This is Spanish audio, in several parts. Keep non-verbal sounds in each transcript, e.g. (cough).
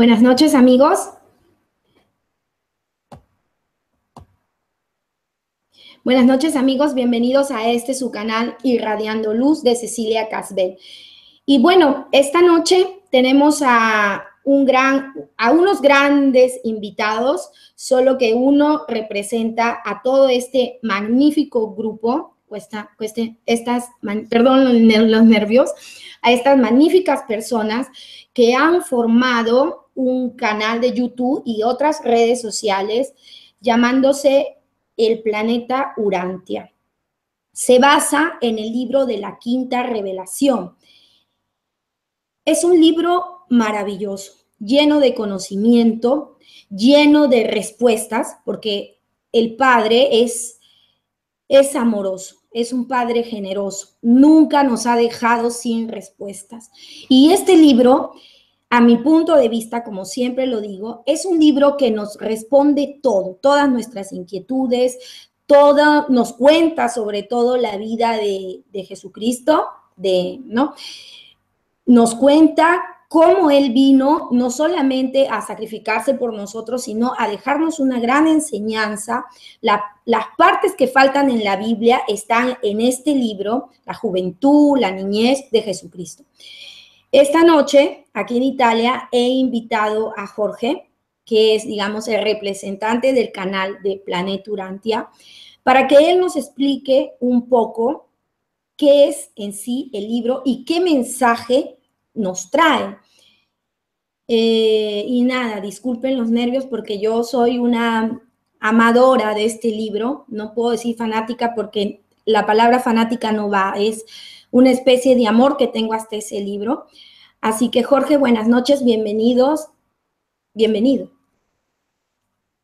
Buenas noches, amigos. Buenas noches, amigos. Bienvenidos a este su canal Irradiando Luz de Cecilia Casbel. Y bueno, esta noche tenemos a un gran, a unos grandes invitados, solo que uno representa a todo este magnífico grupo, cueste, estas, perdón los nervios, a estas magníficas personas que han formado un canal de YouTube y otras redes sociales llamándose El Planeta Urantia. Se basa en el libro de la Quinta Revelación. Es un libro maravilloso, lleno de conocimiento, lleno de respuestas, porque el Padre es, es amoroso, es un Padre generoso, nunca nos ha dejado sin respuestas. Y este libro a mi punto de vista, como siempre lo digo, es un libro que nos responde todo, todas nuestras inquietudes, todo, nos cuenta sobre todo la vida de, Jesucristo, de, ¿no? Nos cuenta cómo Él vino no solamente a sacrificarse por nosotros, sino a dejarnos una gran enseñanza. las partes que faltan en la Biblia están en este libro, la juventud, la niñez de Jesucristo. Esta noche, aquí en Italia, he invitado a Jorge, que es, digamos, el representante del canal de Planeta Urantia, para que él nos explique un poco qué es en sí el libro y qué mensaje nos trae. Eh, y nada, disculpen los nervios porque yo soy una amadora de este libro, no puedo decir fanática porque la palabra fanática no va, es una especie de amor que tengo hasta ese libro. Así que Jorge, buenas noches, bienvenidos, bienvenido.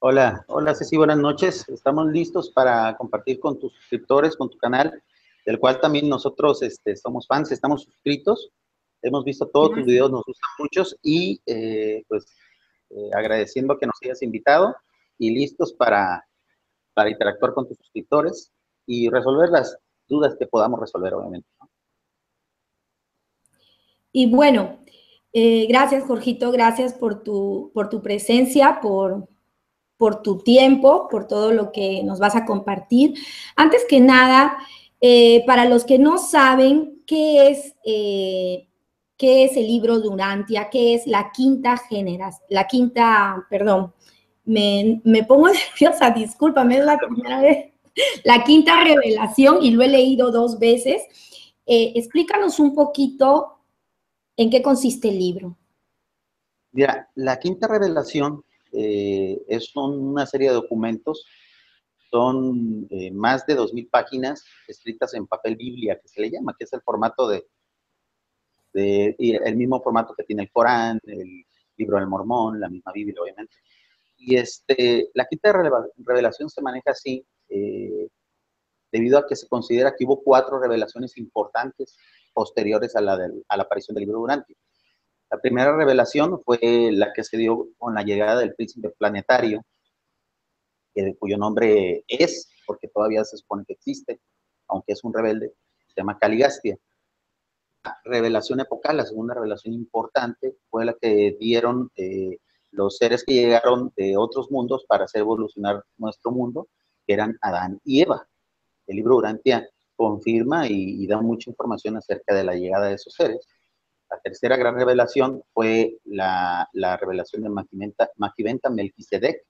Hola, hola Ceci, buenas noches. Estamos listos para compartir con tus suscriptores, con tu canal, del cual también nosotros este, somos fans, estamos suscritos. Hemos visto todos tus videos, nos gustan muchos y eh, pues eh, agradeciendo que nos hayas invitado y listos para, para interactuar con tus suscriptores y resolver las dudas que podamos resolver, obviamente. Y bueno, eh, gracias, Jorgito, gracias por tu, por tu presencia, por, por tu tiempo, por todo lo que nos vas a compartir. Antes que nada, eh, para los que no saben qué es, eh, qué es el libro de Urantia, qué es la quinta generación, la quinta, perdón, me, me pongo (laughs) nerviosa, discúlpame, es la primera vez, la quinta revelación y lo he leído dos veces. explícanos un poquito ¿En qué consiste el libro? Mira, la quinta revelación eh, es una serie de documentos, son eh, más de 2.000 páginas escritas en papel Biblia, que se le llama, que es el formato de, el mismo formato que tiene el Corán, el libro del Mormón, la misma Biblia, obviamente. Y este, la quinta revelación se maneja así, eh, debido a que se considera que hubo cuatro revelaciones importantes posteriores a la, a la aparición del libro Durante. La primera revelación fue la que se dio con la llegada del príncipe planetario, cuyo nombre es, porque todavía se supone que existe, aunque es un rebelde, se llama Caligastia. La revelación epocal, la segunda revelación importante, fue la que dieron eh, los seres que llegaron de otros mundos para hacer evolucionar nuestro mundo, que eran Adán y Eva. El libro Urantia confirma y, da mucha información acerca de la llegada de esos seres. La tercera gran revelación fue la, revelación de Maquiventa, Melquisedec,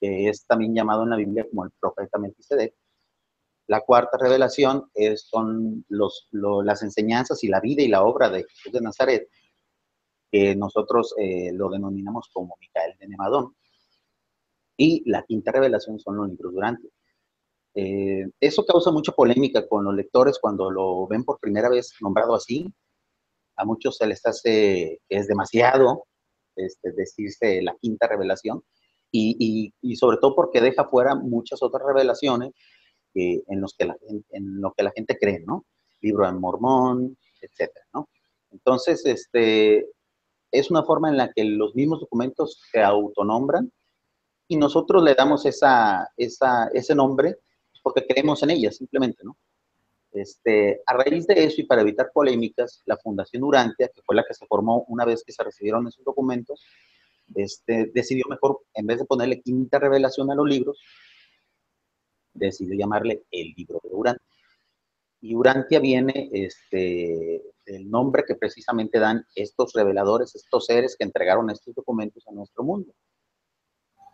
que es también llamado en la Biblia como el profeta Melquisedec. La cuarta revelación son los, las enseñanzas y la vida y la obra de Jesús de Nazaret, que nosotros eh, lo denominamos como Micael de Nemadón. Y la quinta revelación son los libros durantes. Eh, eso causa mucha polémica con los lectores cuando lo ven por primera vez nombrado así. A muchos se les hace que es demasiado este, decirse la quinta revelación y, sobre todo porque deja fuera muchas otras revelaciones en, los que la, en lo que la gente cree, ¿no? Libro de Mormón, etcétera, ¿no? Entonces, este, es una forma en la que los mismos documentos se autonombran y nosotros le damos esa, esa, ese nombre porque creemos en ella, simplemente, ¿no? Este, a raíz de eso y para evitar polémicas, la Fundación Urantia, que fue la que se formó una vez que se recibieron esos documentos, este, decidió mejor, en vez de ponerle quinta revelación a los libros, decidió llamarle el libro de Urantia. Y Urantia viene este, del nombre que precisamente dan estos reveladores, estos seres que entregaron estos documentos a nuestro mundo.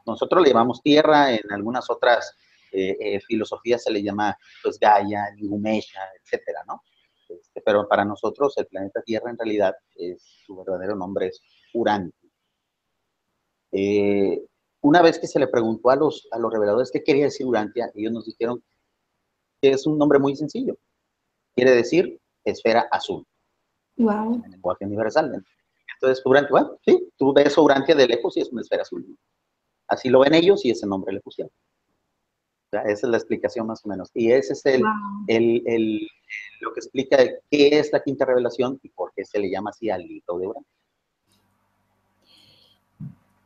Nosotros le llamamos tierra, en algunas otras eh, eh, filosofías se le llama pues Gaia, Ligumesha, etcétera, ¿no? Este, pero para nosotros el planeta Tierra en realidad es, su verdadero nombre es Urantia. Eh, una vez que se le preguntó a los, a los reveladores qué quería decir Urantia, ellos nos dijeron que es un nombre muy sencillo. Quiere decir esfera azul. Wow. En lenguaje universal. Entonces, Urantia, bueno, sí, tú ves Urantia de lejos y es una esfera azul. Así lo ven ellos y ese nombre le pusieron. esa es la explicación más o menos. Y ese es el, el, el, lo que explica qué es la quinta revelación y por qué se le llama así al libro de Urantia.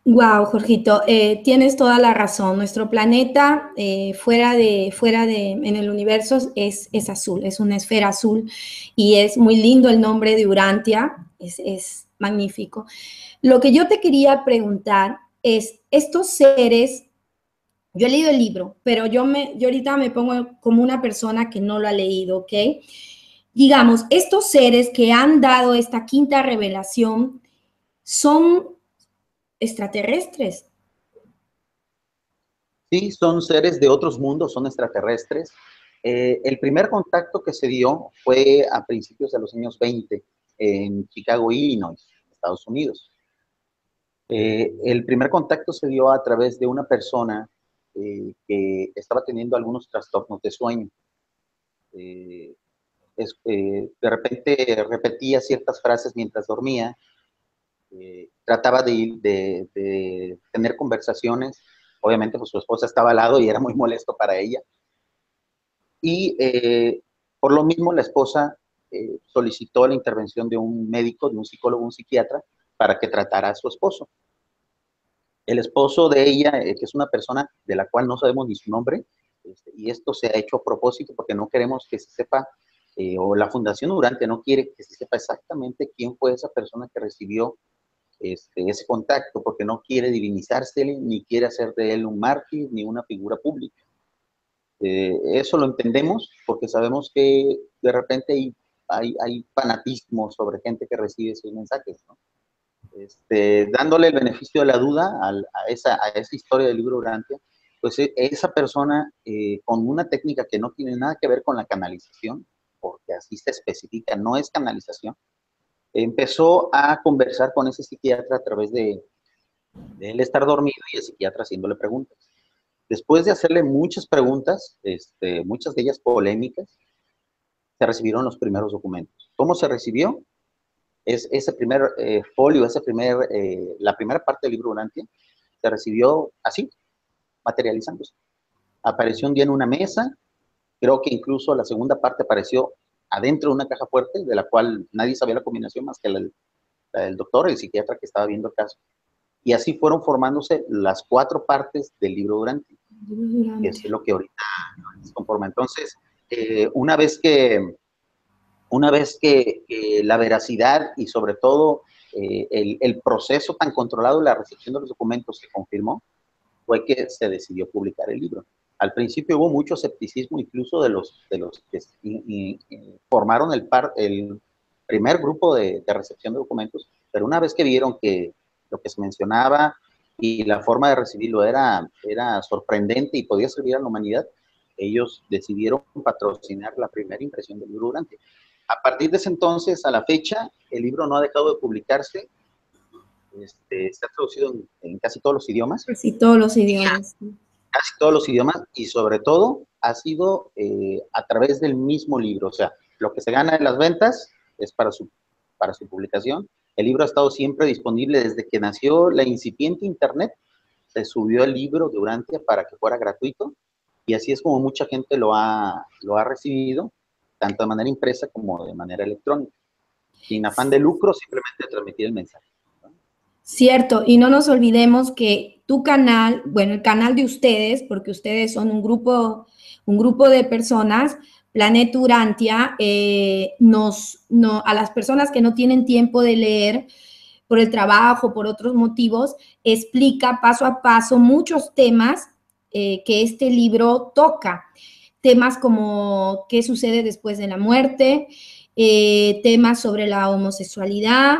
Wow, Jorgito, eh, tienes toda la razón. Nuestro planeta eh, fuera de, fuera de, en el universo es, es, azul, es una esfera azul y es muy lindo el nombre de Urantia, es, es magnífico. Lo que yo te quería preguntar es, estos seres, yo he leído el libro, pero yo, me, yo ahorita me pongo como una persona que no lo ha leído, ¿ok? Digamos, estos seres que han dado esta quinta revelación son extraterrestres. Sí, son seres de otros mundos, son extraterrestres. Eh, el primer contacto que se dio fue a principios de los años 20 en Chicago, Illinois, Estados Unidos. Eh, el primer contacto se dio a través de una persona eh, que estaba teniendo algunos trastornos de sueño. de repente repetía ciertas frases mientras dormía eh, trataba de, tener conversaciones. Obviamente, pues su esposa estaba al lado y era muy molesto para ella. Y eh, por lo mismo, la esposa eh, solicitó la intervención de un médico, de un psicólogo, un psiquiatra, para que tratara a su esposo. El esposo de ella, que es una persona de la cual no sabemos ni su nombre, este, y esto se ha hecho a propósito porque no queremos que se sepa, o la Fundación Durante no quiere que se sepa exactamente quién fue esa persona que recibió este, ese contacto, porque no quiere divinizarse ni quiere hacer de él un mártir ni una figura pública. Eh, eso lo entendemos porque sabemos que de repente hay, fanatismo sobre gente que recibe esos mensajes. Este, dándole el beneficio de la duda a, esa, a esa historia del libro Urantia, pues e, esa persona eh, con una técnica que no tiene nada que ver con la canalización, porque así se especifica, no es canalización, empezó a conversar con ese psiquiatra a través de, él estar dormido y el psiquiatra haciéndole preguntas. Después de hacerle muchas preguntas, este, muchas de ellas polémicas, se recibieron los primeros documentos. ¿Cómo se recibió? Es ese primer eh, folio, ese primer, eh, la primera parte del libro Urantia, se recibió así, materializándose. Apareció un día en una mesa, creo que incluso la segunda parte apareció adentro de una caja fuerte de la cual nadie sabía la combinación más que el, doctor, el psiquiatra que estaba viendo el caso. Y así fueron formándose las cuatro partes del libro Durante. Y eso es lo que ahorita se conforma. Entonces, eh, una vez que, una vez que, la veracidad y sobre todo eh, el, el, proceso tan controlado de la recepción de los documentos se confirmó, fue que se decidió publicar el libro. Al principio hubo mucho escepticismo incluso de los, de los que formaron el, par, el primer grupo de, recepción de documentos, pero una vez que vieron que lo que se mencionaba y la forma de recibirlo era, era sorprendente y podía servir a la humanidad, ellos decidieron patrocinar la primera impresión del libro durante. A partir de ese entonces, a la fecha, el libro no ha dejado de publicarse. Este, está traducido en, en, casi todos los idiomas. Casi todos los idiomas casi todos los idiomas y sobre todo ha sido eh, a través del mismo libro. O sea, lo que se gana en las ventas es para su, para su publicación. El libro ha estado siempre disponible desde que nació la incipiente Internet. Se subió el libro de Urantia para que fuera gratuito y así es como mucha gente lo ha, lo ha recibido, tanto de manera impresa como de manera electrónica. Sin afán de lucro, simplemente transmitir el mensaje. Cierto, y no nos olvidemos que tu canal, bueno, el canal de ustedes, porque ustedes son un grupo, un grupo de personas, Planet Urantia, eh, nos, no, a las personas que no tienen tiempo de leer por el trabajo, por otros motivos, explica paso a paso muchos temas eh, que este libro toca. Temas como qué sucede después de la muerte, eh, temas sobre la homosexualidad,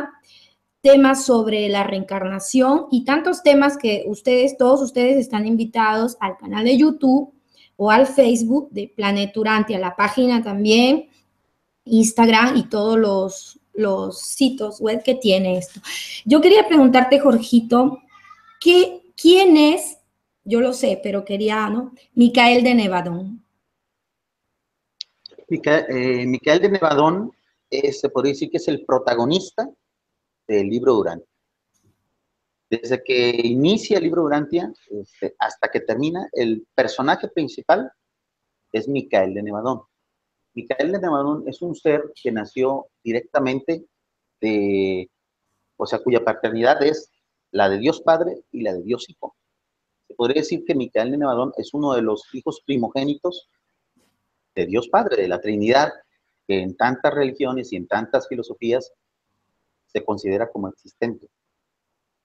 temas sobre la reencarnación y tantos temas que ustedes, todos ustedes están invitados al canal de YouTube o al Facebook de Planeturante, a la página también, Instagram y todos los, los sitios web que tiene esto. Yo quería preguntarte, Jorgito, ¿qué, ¿quién es? Yo lo sé, pero quería, ¿no? Micael de Nevadón. Eh, Micael de Nevadón se podría decir que es el protagonista del libro Durantia. Desde que inicia el libro Durantia este, hasta que termina, el personaje principal es Micael de Nevadón. Micael de Nevadón es un ser que nació directamente de, o sea, cuya paternidad es la de Dios Padre y la de Dios Hijo. Se podría decir que Micael de Nevadón es uno de los hijos primogénitos de Dios Padre, de la Trinidad, que en tantas religiones y en tantas filosofías se considera como existente.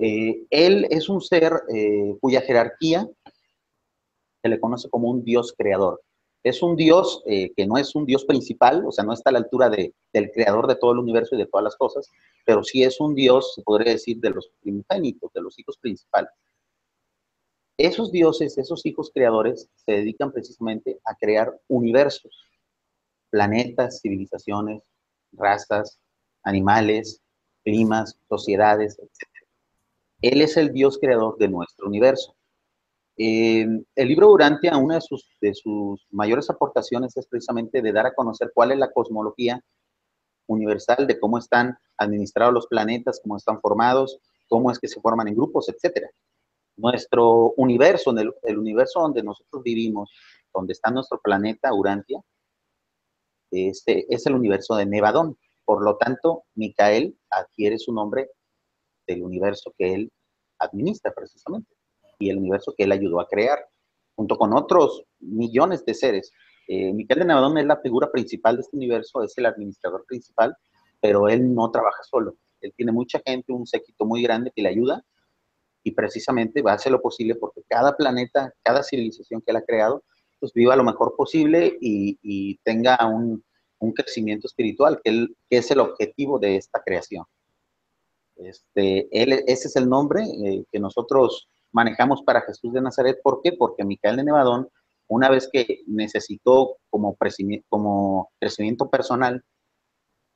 Eh, él es un ser eh, cuya jerarquía se le conoce como un Dios creador. Es un Dios eh, que no es un Dios principal, o sea, no está a la altura de, del creador de todo el universo y de todas las cosas, pero sí es un Dios, se podría decir, de los primogénitos, de los hijos principales. Esos dioses, esos hijos creadores, se dedican precisamente a crear universos, planetas, civilizaciones, razas, animales, climas, sociedades, etc. Él es el Dios creador de nuestro universo. el libro Durantia, una de sus, mayores aportaciones es precisamente de dar a conocer cuál es la cosmología universal, de cómo están administrados los planetas, cómo están formados, cómo es que se forman en grupos, etc. Nuestro universo, el, el universo donde nosotros vivimos, donde está nuestro planeta Urantia, este, es el universo de Nevadón. Por lo tanto, Micael adquiere su nombre del universo que él administra precisamente y el universo que él ayudó a crear, junto con otros millones de seres. Eh, Micael de Nevadón es la figura principal de este universo, es el administrador principal, pero él no trabaja solo. Él tiene mucha gente, un séquito muy grande que le ayuda y precisamente va a hacer lo posible porque cada planeta, cada civilización que él ha creado, pues viva lo mejor posible y, tenga un, crecimiento espiritual, que, es el objetivo de esta creación. Este, ese es el nombre eh, que nosotros manejamos para Jesús de Nazaret. ¿Por qué? Porque Micael de Nevadón, una vez que necesitó como, como crecimiento personal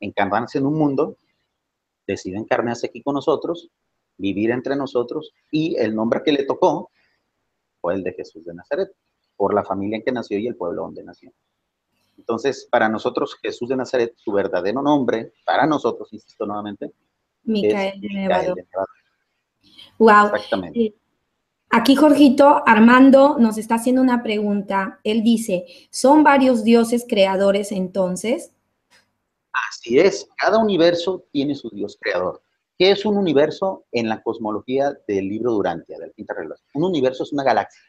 encarnarse en un mundo, decide encarnarse aquí con nosotros, vivir entre nosotros, y el nombre que le tocó fue el de Jesús de Nazaret por la familia en que nació y el pueblo donde nació. Entonces, para nosotros, Jesús de Nazaret, su verdadero nombre, para nosotros, insisto nuevamente, Micael, de, Nevado. Wow. Exactamente. Eh, aquí Jorgito Armando nos está haciendo una pregunta. Él dice, ¿son varios dioses creadores entonces? Así es, cada universo tiene su dios creador. ¿Qué es un universo en la cosmología del libro Durantia, de la quinta relación? Un universo es una galaxia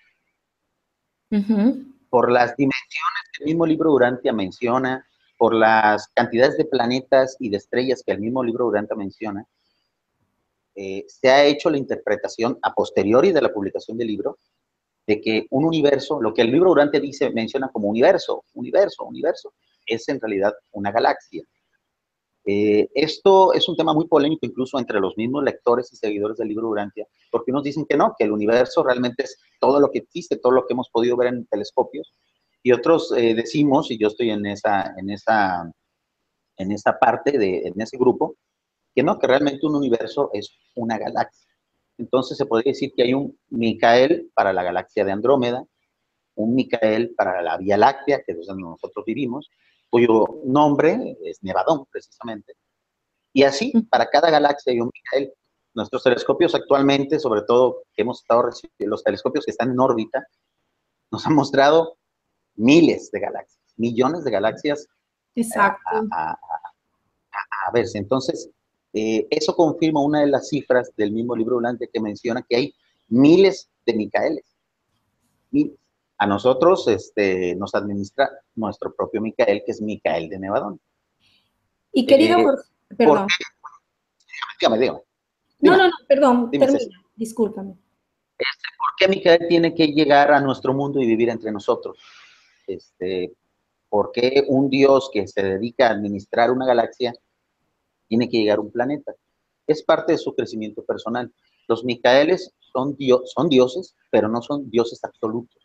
por las dimensiones que el mismo libro Durantia menciona, por las cantidades de planetas y de estrellas que el mismo libro Durantia menciona, eh, se ha hecho la interpretación a posteriori de la publicación del libro de que un universo, lo que el libro Durante dice, menciona como universo, universo, universo, es en realidad una galaxia. Eh, esto es un tema muy polémico incluso entre los mismos lectores y seguidores del libro Durantia, porque unos dicen que no, que el universo realmente es todo lo que existe, todo lo que hemos podido ver en telescopios, y otros eh, decimos, y yo estoy en esa, en esa, en esa parte, de, en ese grupo, que no, que realmente un universo es una galaxia. Entonces se podría decir que hay un Micael para la galaxia de Andrómeda, un Micael para la Vía Láctea, que es donde nosotros vivimos, cuyo nombre es Nevadón, precisamente. Y así, para cada galaxia hay un Micael. Nuestros telescopios actualmente, sobre todo que hemos estado los telescopios que están en órbita, nos han mostrado miles de galaxias, millones de galaxias. Exacto. A, verse. Entonces, eh, eso confirma una de las cifras del mismo libro blanco que menciona que hay miles de Micaeles. Y a nosotros este, nos administra nuestro propio Micael, que es Micael de Nevadón. Y querido, eh, perdón. Dígame, dígame, No, no, no, perdón, termina, discúlpame. Este, ¿Por qué Micael tiene que llegar a nuestro mundo y vivir entre nosotros? Este, ¿Por qué un Dios que se dedica a administrar una galaxia tiene que llegar a un planeta? Es parte de su crecimiento personal. Los Micaeles son, son dioses, pero no son dioses absolutos.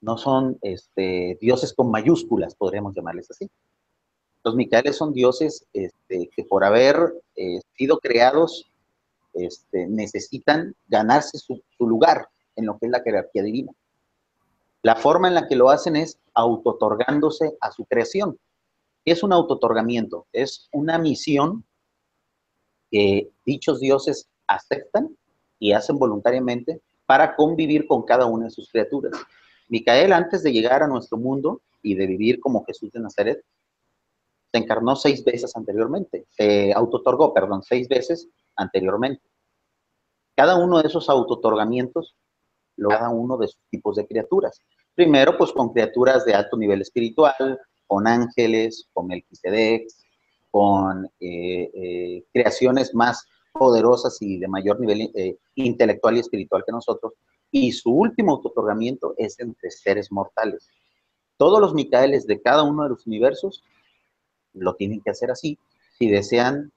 No son este, dioses con mayúsculas, podríamos llamarles así. Los Micaeles son dioses este, que por haber eh, sido creados este, necesitan ganarse su, lugar en lo que es la jerarquía divina. La forma en la que lo hacen es autotorgándose a su creación. Es un autotorgamiento, es una misión que dichos dioses aceptan y hacen voluntariamente para convivir con cada una de sus criaturas. Micael, antes de llegar a nuestro mundo y de vivir como Jesús de Nazaret, se encarnó seis veces anteriormente, se autotorgó, perdón, seis veces anteriormente. Cada uno de esos autotorgamientos, cada uno de sus tipos de criaturas. Primero, pues con criaturas de alto nivel espiritual, con ángeles, con Melquisedec, con eh, eh, creaciones más poderosas y de mayor nivel eh, intelectual y espiritual que nosotros. Y su último autotorgamiento es entre seres mortales. Todos los Micaeles de cada uno de los universos lo tienen que hacer así si desean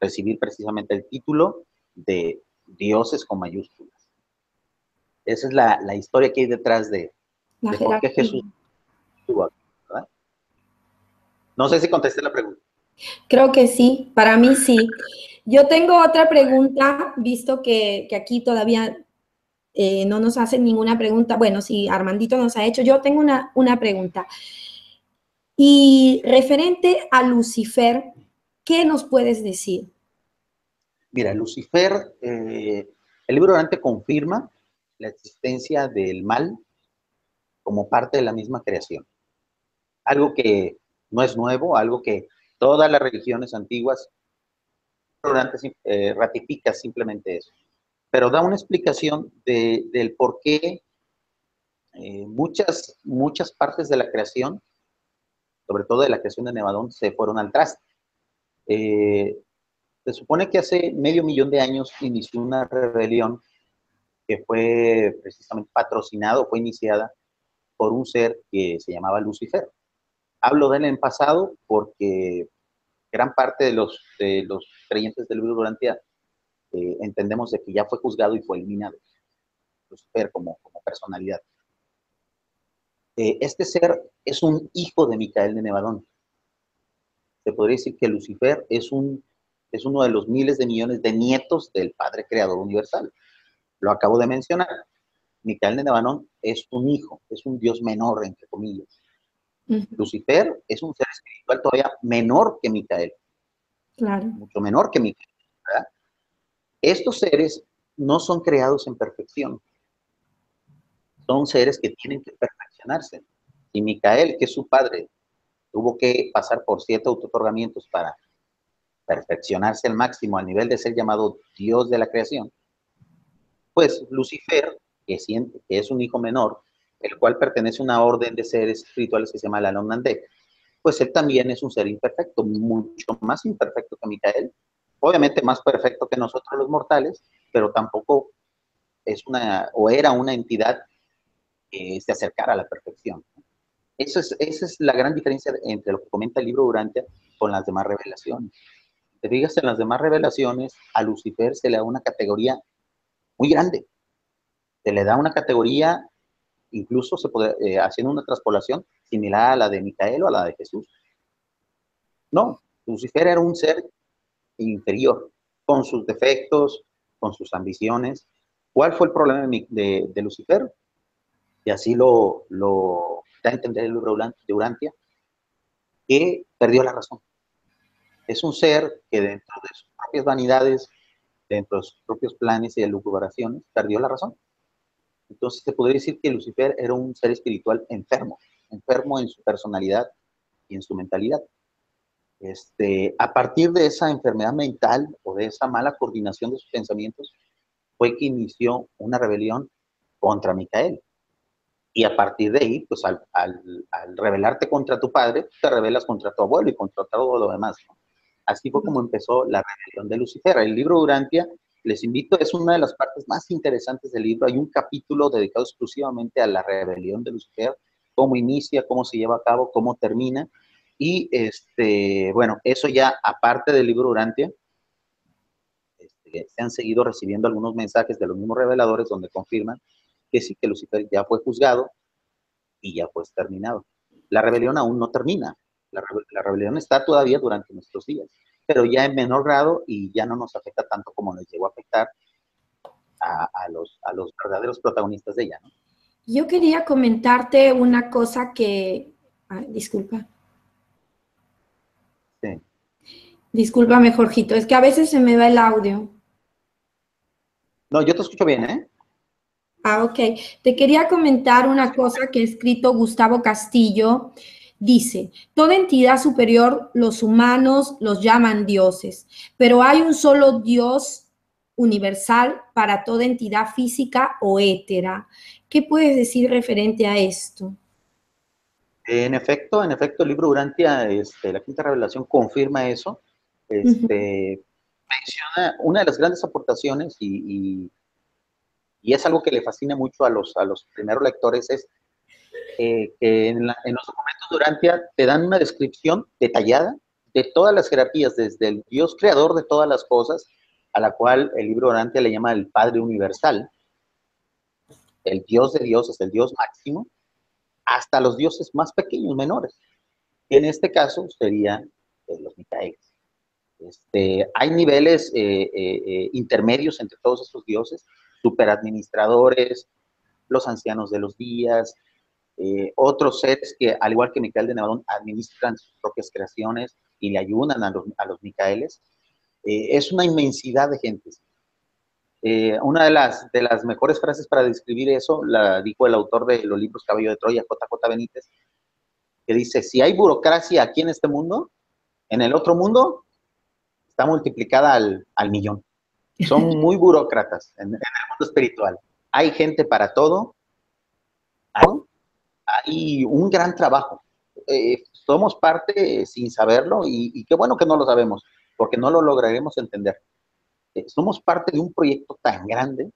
recibir precisamente el título de dioses con mayúsculas. Esa es la, historia que hay detrás de, por qué Jesús No sé si contesté la pregunta. Creo que sí, para mí sí. Yo tengo otra pregunta, visto que, aquí todavía eh, no nos hacen ninguna pregunta. Bueno, si Armandito nos ha hecho, yo tengo una, una pregunta. Y referente a Lucifer, ¿qué nos puedes decir? Mira, Lucifer, eh, el libro Orante confirma la existencia del mal como parte de la misma creación. Algo que no es nuevo, algo que todas las religiones antiguas eh, ratifica simplemente eso. Pero da una explicación del por qué eh, muchas, muchas partes de la creación, sobre todo de la creación de Nevadón, se fueron al traste. Eh, se supone que hace medio millón de años inició una rebelión fue precisamente patrocinado, fue iniciada por un ser que se llamaba Lucifer. Hablo de él en pasado porque gran parte de los, creyentes del libro durante eh, entendemos de que ya fue juzgado y fue eliminado. Lucifer como, personalidad. Eh, este ser es un hijo de Micael de Nevadón. Se podría decir que Lucifer es uno de los miles de millones de nietos del Padre Creador Universal. Lo acabo de mencionar. Micael de Nevanón es un hijo, es un Dios menor, entre comillas. Lucifer es un ser espiritual todavía menor que Micael. Claro. Mucho menor que Micael. Estos seres no son creados en perfección. Son seres que tienen que perfeccionarse. Y Micael, que es su padre, tuvo que pasar por siete autotorgamientos para perfeccionarse al máximo al nivel de ser llamado Dios de la creación, pues Lucifer, que, es un hijo menor, el cual pertenece a una orden de seres espirituales que se llama la Nonandé, pues él también es un ser imperfecto, mucho más imperfecto que Micael, obviamente más perfecto que nosotros los mortales, pero tampoco es una, o era una entidad que se acercara a la perfección. Eso es, esa es la gran diferencia entre lo que comenta el libro Durante con las demás revelaciones te fijas en las demás revelaciones, a Lucifer se le da una categoría muy grande. Se le da una categoría, incluso se puede, eh, haciendo una traspolación similar a la de Micael o a la de Jesús. No, Lucifer era un ser inferior, con sus defectos, con sus ambiciones. ¿Cuál fue el problema de, Lucifer? Y así lo, lo da a entender el libro de Urantia, que perdió la razón es un ser que dentro de sus propias vanidades, dentro de sus propios planes y elucubraciones, perdió la razón. Entonces se podría decir que Lucifer era un ser espiritual enfermo, enfermo en su personalidad y en su mentalidad. Este, a partir de esa enfermedad mental o de esa mala coordinación de sus pensamientos, fue que inició una rebelión contra Micael. Y a partir de ahí, pues al, rebelarte contra tu padre, te rebelas contra tu abuelo y contra todo lo demás. Así fue como empezó la rebelión de Lucifer. El libro Durantia, les invito, es una de las partes más interesantes del libro. Hay un capítulo dedicado exclusivamente a la rebelión de Lucifer, cómo inicia, cómo se lleva a cabo, cómo termina. Y este, bueno, eso ya aparte del libro Durantia, este, se han seguido recibiendo algunos mensajes de los mismos reveladores donde confirman que sí, que Lucifer ya fue juzgado y ya fue exterminado. La rebelión aún no termina, la, rebelión está todavía durante nuestros días, pero ya en menor grado y ya no nos afecta tanto como nos llegó a afectar a, los, a los verdaderos protagonistas de ella. Yo quería comentarte una cosa que, disculpa. Sí. Discúlpame, Jorgito, es que a veces se me va el audio. No, yo te escucho bien, ¿eh? Ah, ok. Te quería comentar una cosa que ha escrito Gustavo Castillo. Dice, toda entidad superior, los humanos los llaman dioses, pero hay un solo Dios universal para toda entidad física o étera. ¿Qué puedes decir referente a esto? En efecto, en efecto, el libro Urantia, este, la quinta revelación, confirma eso. Este, Menciona una de las grandes aportaciones y y es algo que le fascina mucho a los, a los primeros lectores, es eh, que en, los documentos Durantia te dan una descripción detallada de todas las jerarquías, desde el Dios creador de todas las cosas, a la cual el libro Durantia le llama el Padre Universal, el Dios de dioses, el Dios máximo, hasta los dioses más pequeños, menores. En este caso serían eh, los Micaeles. Este, hay niveles eh, intermedios entre todos estos dioses, superadministradores, los ancianos de los días, eh, otros seres que, al igual que Micael de Nevadón, administran sus propias creaciones y le ayudan a los, a los Micaeles. Eh, es una inmensidad de gentes. Eh, una de las, de las mejores frases para describir eso la dijo el autor de los libros Caballo de Troya, JJ Benítez, que dice, si hay burocracia aquí en este mundo, en el otro mundo está multiplicada al, al millón. Son (laughs) muy burócratas en, el mundo espiritual. Hay gente para todo. Hay, un gran trabajo. Eh, somos parte sin saberlo y, qué bueno que no lo sabemos, porque no lo lograremos entender. Eh, somos parte de un proyecto tan grande,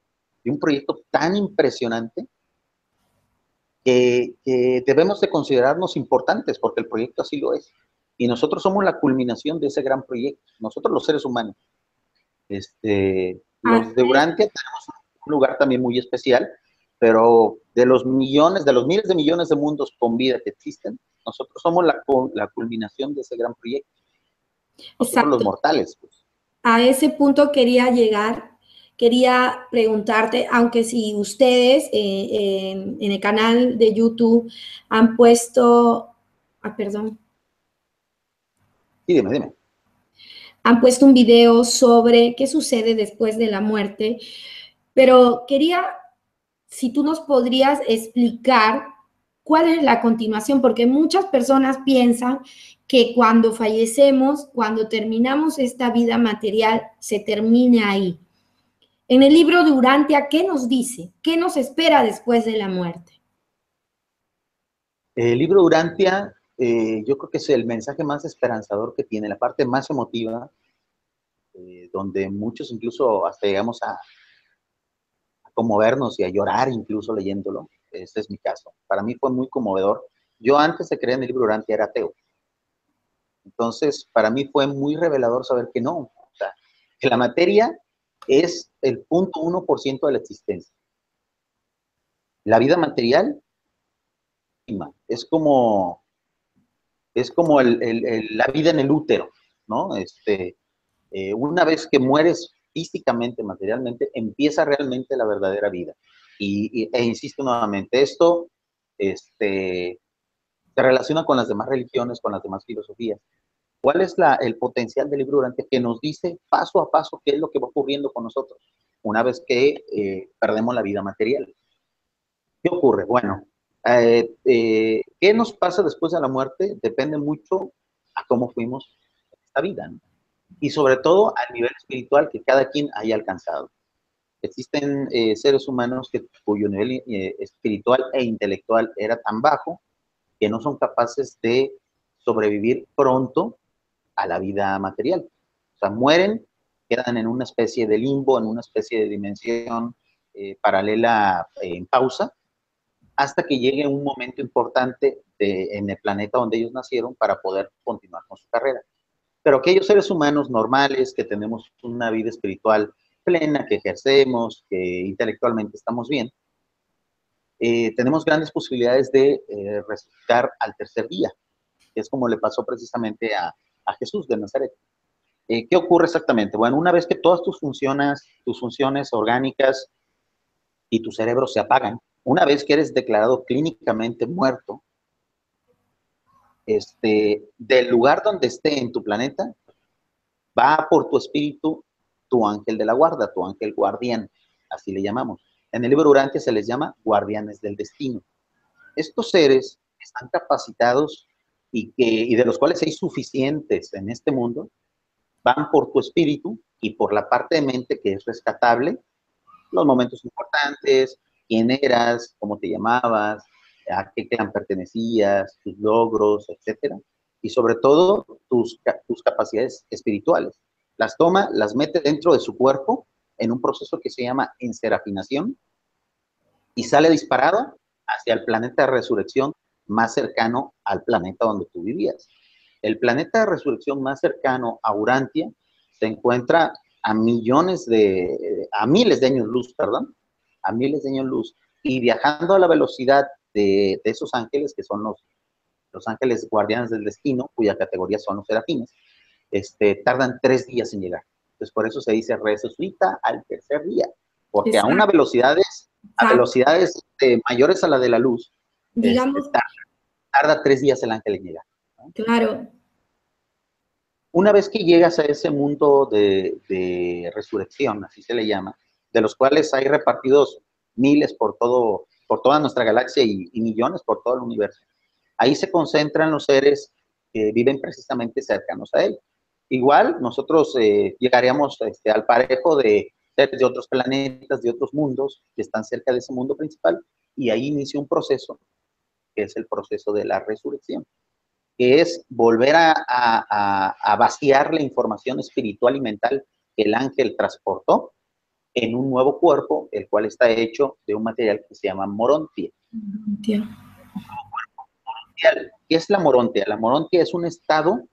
de un proyecto tan impresionante, que, que, debemos de considerarnos importantes, porque el proyecto así lo es. Y nosotros somos la culminación de ese gran proyecto, nosotros los seres humanos. Este, los de Urantia tenemos un lugar también muy especial, pero de los millones, de los miles de millones de mundos con vida que existen, nosotros somos la, la culminación de ese gran proyecto. Nosotros los mortales. Pues. A ese punto quería llegar. Quería preguntarte, aunque si ustedes eh, en, en el canal de YouTube han puesto, ah, perdón. Sí, dime, dime han puesto un video sobre qué sucede después de la muerte, pero quería, si tú nos podrías explicar cuál es la continuación, porque muchas personas piensan que cuando fallecemos, cuando terminamos esta vida material, se termina ahí. En el libro de Urantia, ¿qué nos dice? ¿Qué nos espera después de la muerte? El libro de Urantia eh, yo creo que es el mensaje más esperanzador que tiene, la parte más emotiva, eh, donde muchos incluso hasta llegamos a, a, conmovernos y a llorar incluso leyéndolo. Este es mi caso. Para mí fue muy conmovedor. Yo antes de creer en el libro Durante era ateo. Entonces, para mí fue muy revelador saber que no, que la materia es el punto uno por ciento de la existencia. La vida material es como es como la vida en el útero, ¿no? Este, eh, una vez que mueres físicamente, materialmente, empieza realmente la verdadera vida. Y, e insisto nuevamente, esto este, se relaciona con las demás religiones, con las demás filosofías. ¿Cuál es el potencial del libro durante que nos dice paso a paso qué es lo que va ocurriendo con nosotros una vez que eh, perdemos la vida material? ¿Qué ocurre? Bueno, eh, eh, ¿Qué nos pasa después de la muerte? Depende mucho a cómo fuimos esta vida, Y sobre todo al nivel espiritual que cada quien haya alcanzado. Existen eh, seres humanos que, cuyo nivel eh, espiritual e intelectual era tan bajo que no son capaces de sobrevivir pronto a la vida material. O sea, mueren, quedan en una especie de limbo, en una especie de dimensión eh, paralela en pausa, hasta que llegue un momento importante en el planeta donde ellos nacieron para poder continuar con su carrera. Pero aquellos seres humanos normales que tenemos una vida espiritual plena, que ejercemos, que intelectualmente estamos bien, eh, tenemos grandes posibilidades de eh, resucitar al tercer día, que es como le pasó precisamente a, Jesús de Nazaret. Eh, ¿Qué ocurre exactamente? Bueno, una vez que todas tus funciones, tus funciones orgánicas y tu cerebro se apagan, una vez que eres declarado clínicamente muerto, este, del lugar donde esté en tu planeta, va por tu espíritu tu ángel de la guarda, tu ángel guardián, así le llamamos. En el libro Urantia se les llama guardianes del destino. Estos seres están capacitados y, que, y de los cuales hay suficientes en este mundo, van por tu espíritu y por la parte de mente que es rescatable, los momentos importantes, quién eras, cómo te llamabas, a qué clan pertenecías, tus logros, etcétera, y sobre todo tus, tus capacidades espirituales las toma, las mete dentro de su cuerpo en un proceso que se llama enserafinación y sale disparado hacia el planeta de resurrección más cercano al planeta donde tú vivías. El planeta de resurrección más cercano a Urantia se encuentra a millones de, a miles de años luz, perdón, a miles de años luz, y viajando a la velocidad de, de esos ángeles, que son los, los ángeles guardianes del destino, cuya categoría son los serafines, este, tardan tres días en llegar. Entonces, por eso se dice resucita al tercer día, porque a una velocidades, a velocidades este, mayores a la de la luz, este, digamos, tarda, tres días el ángel en llegar. Claro. Una vez que llegas a ese mundo de, resurrección, así se le llama, de los cuales hay repartidos miles por todo, por toda nuestra galaxia y, millones por todo el universo. Ahí se concentran los seres que viven precisamente cercanos a él. Igual nosotros eh, llegaríamos este, al parejo de seres de otros planetas, de otros mundos que están cerca de ese mundo principal y ahí inicia un proceso que es el proceso de la resurrección, que es volver a, a, vaciar la información espiritual y mental que el ángel transportó en un nuevo cuerpo, el cual está hecho de un material que se llama morontia. Morontia. ¿Qué es la morontia? La morontia es un estado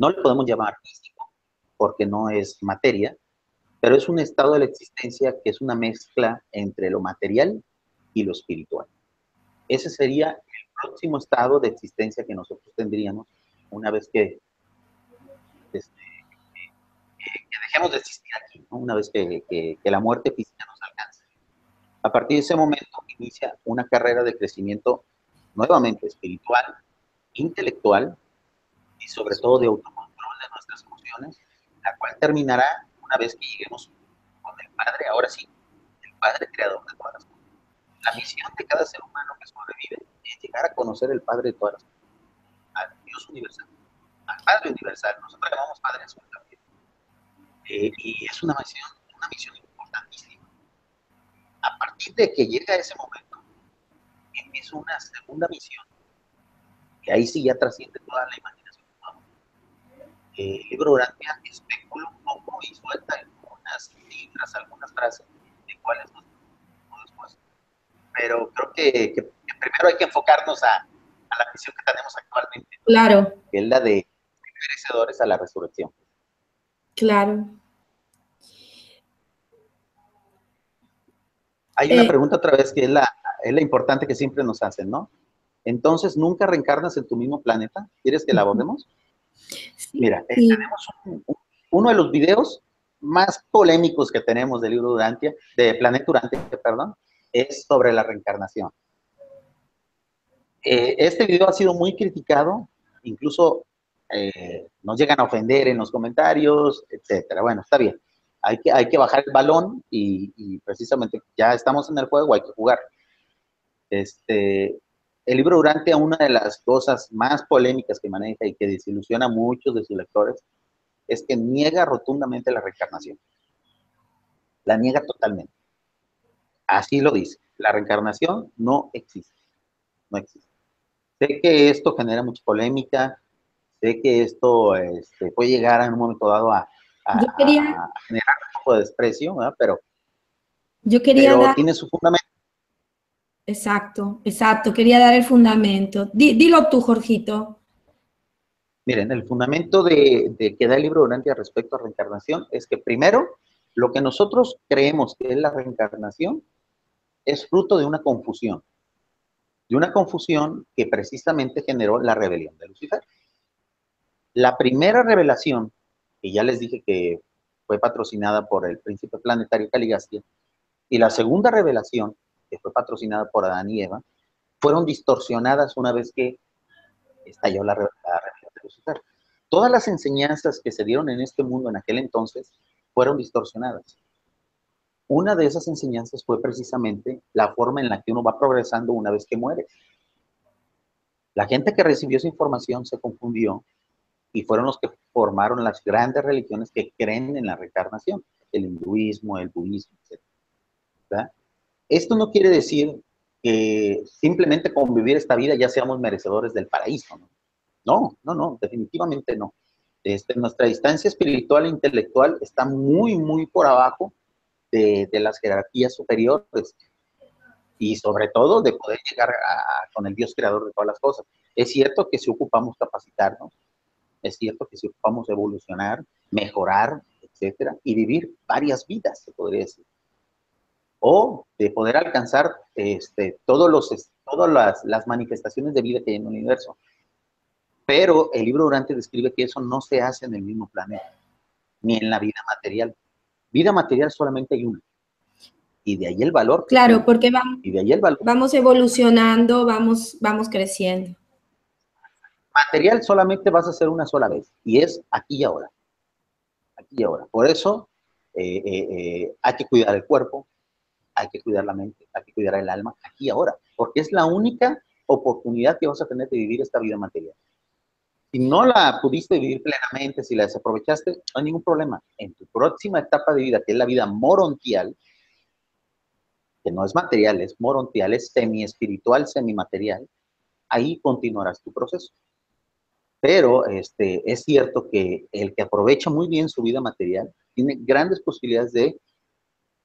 no le podemos llamar físico porque no es materia, pero es un estado de la existencia que es una mezcla entre lo material y lo espiritual. Ese sería el próximo estado de existencia que nosotros tendríamos una vez que, este, dejemos de existir aquí, una vez que, que la muerte física nos alcance. A partir de ese momento inicia una carrera de crecimiento nuevamente espiritual, intelectual y sobre todo de autocontrol de nuestras emociones, la cual terminará una vez que lleguemos con el Padre, ahora sí, el Padre creador de todas las cosas. La misión de cada ser humano que sobrevive es llegar a conocer el Padre de todas las cosas, al Dios universal, al Padre universal. Nosotros llamamos Padre Azul. Eh, y es una misión, una misión importantísima. A partir de que llega ese momento, empieza una segunda misión, que ahí sí ya trasciende toda la imagen el libro durante especula un poco y suelta algunas cifras, algunas frases, de cuáles no después. Pero creo que, primero hay que enfocarnos a, a, la misión que tenemos actualmente. Claro. Que es la de merecedores a la resurrección. Claro. Hay una eh, pregunta otra vez que es la, es la importante que siempre nos hacen, ¿no? Entonces, ¿nunca reencarnas en tu mismo planeta? ¿Quieres que la abordemos? Mira, eh, tenemos uno de los videos más polémicos que tenemos del libro Durantia, de Planeta Durantia, perdón, es sobre la reencarnación. Eh, este video ha sido muy criticado, incluso eh, nos llegan a ofender en los comentarios, etcétera. Bueno, está bien. Hay que, hay que bajar el balón y, precisamente ya estamos en el juego, hay que jugar. Este, el libro Durante, una de las cosas más polémicas que maneja y que desilusiona a muchos de sus lectores, es que niega rotundamente la reencarnación. La niega totalmente. Así lo dice. La reencarnación no existe. No existe. Sé que esto genera mucha polémica, sé que esto este, puede llegar en un momento dado a, generar un poco de desprecio, pero, yo quería tiene su fundamento. Exacto, exacto, quería dar el fundamento. dilo tú, Jorgito. Miren, el fundamento de, que da el libro Durante respecto a reencarnación es que primero, lo que nosotros creemos que es la reencarnación es fruto de una confusión, de una confusión que precisamente generó la rebelión de Lucifer. La primera revelación, que ya les dije que fue patrocinada por el príncipe planetario Caligastia, y la segunda revelación, que fue patrocinada por Adán y Eva, fueron distorsionadas una vez que estalló la, la Todas las enseñanzas que se dieron en este mundo en aquel entonces fueron distorsionadas. Una de esas enseñanzas fue precisamente la forma en la que uno va progresando una vez que muere. La gente que recibió esa información se confundió y fueron los que formaron las grandes religiones que creen en la reencarnación, el hinduismo, el budismo, etc. Esto no quiere decir que simplemente con vivir esta vida ya seamos merecedores del paraíso, ¿no? No, no, definitivamente no. Este, nuestra distancia espiritual e intelectual está muy, muy por abajo de, las jerarquías superiores y sobre todo de poder llegar con el Dios creador de todas las cosas. Es cierto que si ocupamos capacitarnos, es cierto que si ocupamos evolucionar, mejorar, etcétera, y vivir varias vidas, se podría decir. O de poder alcanzar este, todos los, todas las, las manifestaciones de vida que hay en el universo. Pero el libro Durante describe que eso no se hace en el mismo planeta, ni en la vida material. Vida material solamente hay una. Y de ahí el valor. Claro, porque vamos, y de ahí el valor. vamos evolucionando, vamos, vamos creciendo. Material solamente vas a hacer una sola vez, y es aquí y ahora. Aquí y ahora. Por eso eh, eh, eh, hay que cuidar el cuerpo, hay que cuidar la mente, hay que cuidar el alma, aquí y ahora, porque es la única oportunidad que vas a tener de vivir esta vida material. Si no la pudiste vivir plenamente, si la desaprovechaste, no hay ningún problema. En tu próxima etapa de vida, que es la vida morontial, que no es material, es morontial, es semi-espiritual, semi-material, ahí continuarás tu proceso. Pero este, es cierto que el que aprovecha muy bien su vida material tiene grandes posibilidades de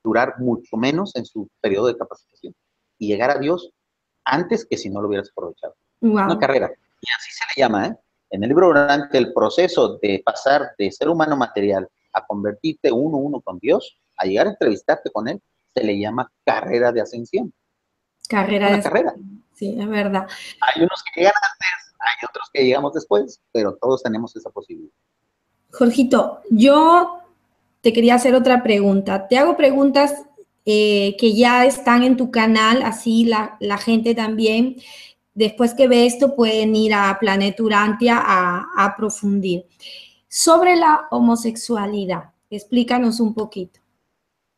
durar mucho menos en su periodo de capacitación y llegar a Dios antes que si no lo hubieras aprovechado. Una carrera. Y así se le llama, ¿eh? En el libro, durante el proceso de pasar de ser humano material a convertirte uno a uno con Dios, a llegar a entrevistarte con Él, se le llama carrera de ascensión. Carrera de carrera. Sí, es verdad. Hay unos que llegan antes, hay otros que llegamos después, pero todos tenemos esa posibilidad. Jorgito, yo te quería hacer otra pregunta. Te hago preguntas eh, que ya están en tu canal, así la, la gente también después que ve esto pueden ir a Planet Urantia a, a profundir. Sobre la homosexualidad, explícanos un poquito.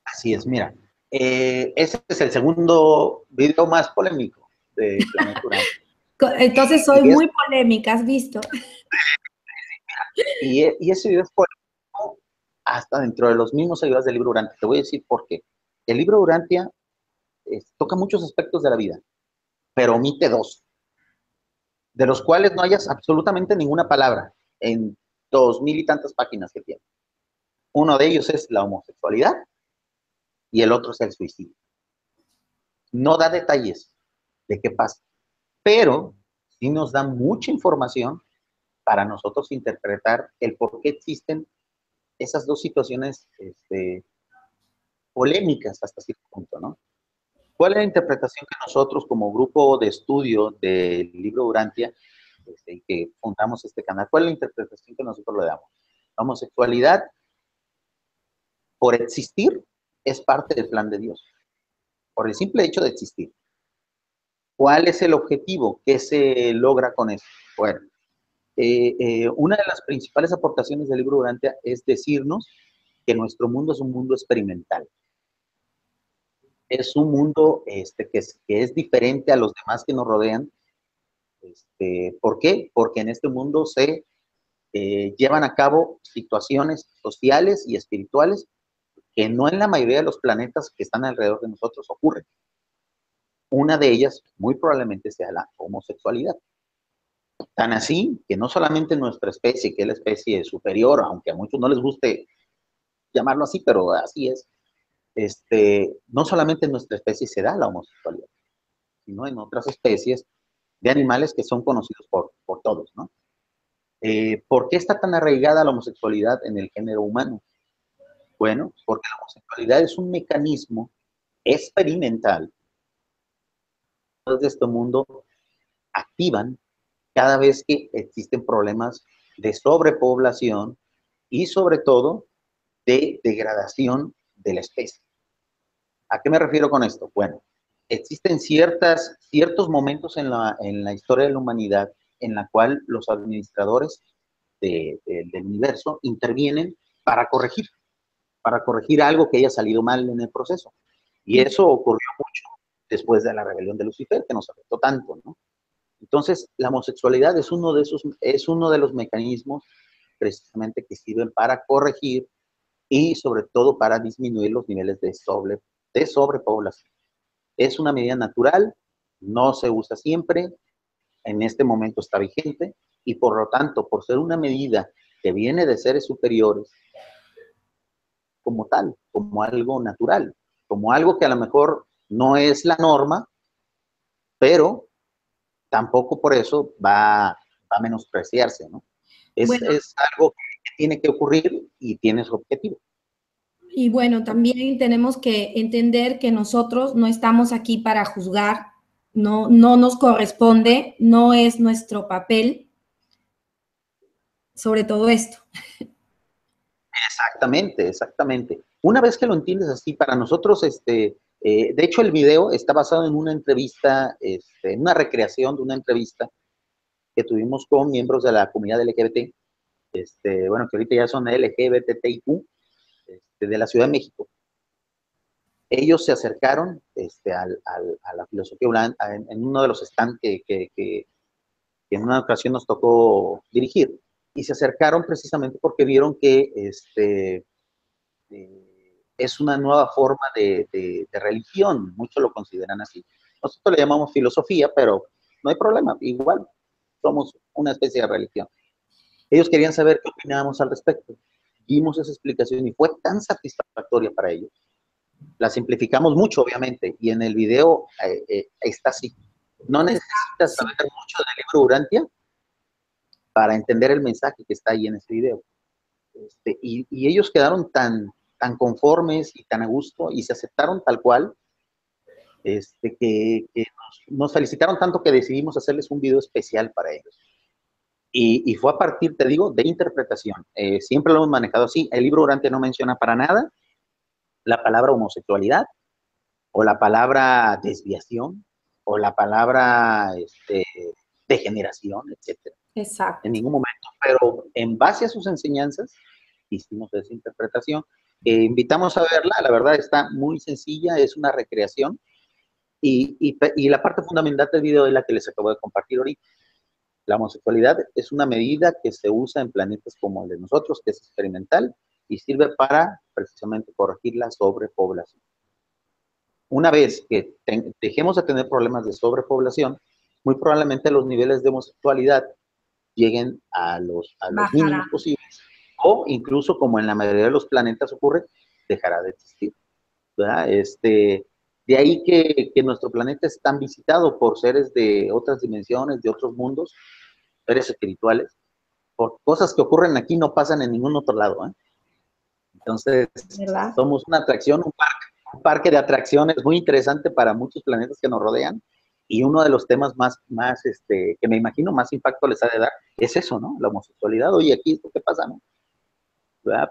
Así es, mira, eh, ese es el segundo video más polémico de Planet (laughs) Urantia. Entonces soy muy polémica, ¿has visto? Y, y, ese video es polémico hasta dentro de los mismos seguidores del libro Urantia. Te voy a decir por qué. El libro Urantia eh, toca muchos aspectos de la vida, pero omite dos de los cuales no hayas absolutamente ninguna palabra en dos mil y tantas páginas que tiene. Uno de ellos es la homosexualidad y el otro es el suicidio. No da detalles de qué pasa, pero sí nos da mucha información para nosotros interpretar el por qué existen esas dos situaciones este, polémicas hasta cierto punto, ¿no? ¿Cuál es la interpretación que nosotros como grupo de estudio del libro Durantia, este, que fundamos este canal, cuál es la interpretación que nosotros le damos? La homosexualidad, por existir, es parte del plan de Dios, por el simple hecho de existir. ¿Cuál es el objetivo? ¿Qué se logra con eso? Bueno, eh, eh, una de las principales aportaciones del libro Durantia es decirnos que nuestro mundo es un mundo experimental es un mundo este, que, es, que es diferente a los demás que nos rodean. Este, ¿Por qué? Porque en este mundo se eh, llevan a cabo situaciones sociales y espirituales que no en la mayoría de los planetas que están alrededor de nosotros ocurre. Una de ellas muy probablemente sea la homosexualidad. Tan así que no solamente nuestra especie, que es la especie superior, aunque a muchos no les guste llamarlo así, pero así es, este, no solamente en nuestra especie se da la homosexualidad, sino en otras especies de animales que son conocidos por, por todos, ¿no? Eh, ¿Por qué está tan arraigada la homosexualidad en el género humano? Bueno, porque la homosexualidad es un mecanismo experimental de este mundo activan cada vez que existen problemas de sobrepoblación y sobre todo de degradación de la especie. ¿A qué me refiero con esto? Bueno, existen ciertas, ciertos momentos en la, en la historia de la humanidad en la cual los administradores del universo intervienen para corregir, para corregir algo que haya salido mal en el proceso. Y eso ocurrió mucho después de la rebelión de Lucifer, que nos afectó tanto, ¿no? Entonces, la homosexualidad es uno de esos, es uno de los mecanismos precisamente que sirven para corregir y sobre todo para disminuir los niveles de, sobre, de sobrepoblación. Es una medida natural, no se usa siempre, en este momento está vigente y por lo tanto, por ser una medida que viene de seres superiores, como tal, como algo natural, como algo que a lo mejor no es la norma, pero tampoco por eso va, a menospreciarse, ¿no? Es, es algo que tiene que ocurrir y tiene su objetivo. Y bueno, también tenemos que entender que nosotros no estamos aquí para juzgar, no, no nos corresponde, no es nuestro papel sobre todo esto. Exactamente, exactamente. Una vez que lo entiendes así, para nosotros, este, eh, de hecho, el video está basado en una entrevista, este, en una recreación de una entrevista que tuvimos con miembros de la comunidad LGBT, este, bueno, que ahorita ya son LGBTIQ, este, de la Ciudad de México. Ellos se acercaron al, a la filosofía en, en, uno de los stands que, en una ocasión nos tocó dirigir, y se acercaron precisamente porque vieron que eh, es una nueva forma de, religión, muchos lo consideran así. Nosotros le llamamos filosofía, pero no hay problema, igual somos una especie de religión. Ellos querían saber qué opinábamos al respecto. Dimos esa explicación y fue tan satisfactoria para ellos. La simplificamos mucho, obviamente, y en el video eh, eh, está así. No necesitas saber mucho del libro Urantia para entender el mensaje que está ahí en ese video. Este, y, y, ellos quedaron tan, tan conformes y tan a gusto y se aceptaron tal cual, este, que, nos, felicitaron tanto que decidimos hacerles un video especial para ellos. Y, fue a partir, te digo, de interpretación. Eh, siempre lo hemos manejado así. El libro Durante no menciona para nada la palabra homosexualidad o la palabra desviación o la palabra este, degeneración, etc. Exacto. En ningún momento. Pero en base a sus enseñanzas, hicimos esa interpretación eh, invitamos a verla, la verdad está muy sencilla, es una recreación. Y, y, la parte fundamental del video es la que les acabo de compartir ahorita. La homosexualidad es una medida que se usa en planetas como el de nosotros, que es experimental y sirve para precisamente corregir la sobrepoblación. Una vez que dejemos de tener problemas de sobrepoblación, muy probablemente los niveles de homosexualidad lleguen a los, a los mínimos posibles o incluso como en la mayoría de los planetas ocurre, dejará de existir. Este, de ahí que, nuestro planeta es tan visitado por seres de otras dimensiones, de otros mundos, seres espirituales, por cosas que ocurren aquí no pasan en ningún otro lado. ¿eh? Entonces, somos una atracción, un parque, un parque de atracciones muy interesante para muchos planetas que nos rodean. Y uno de los temas más, más este, que me imagino más impacto les ha de dar es eso, ¿no? La homosexualidad. Oye, aquí esto qué pasa, ¿no?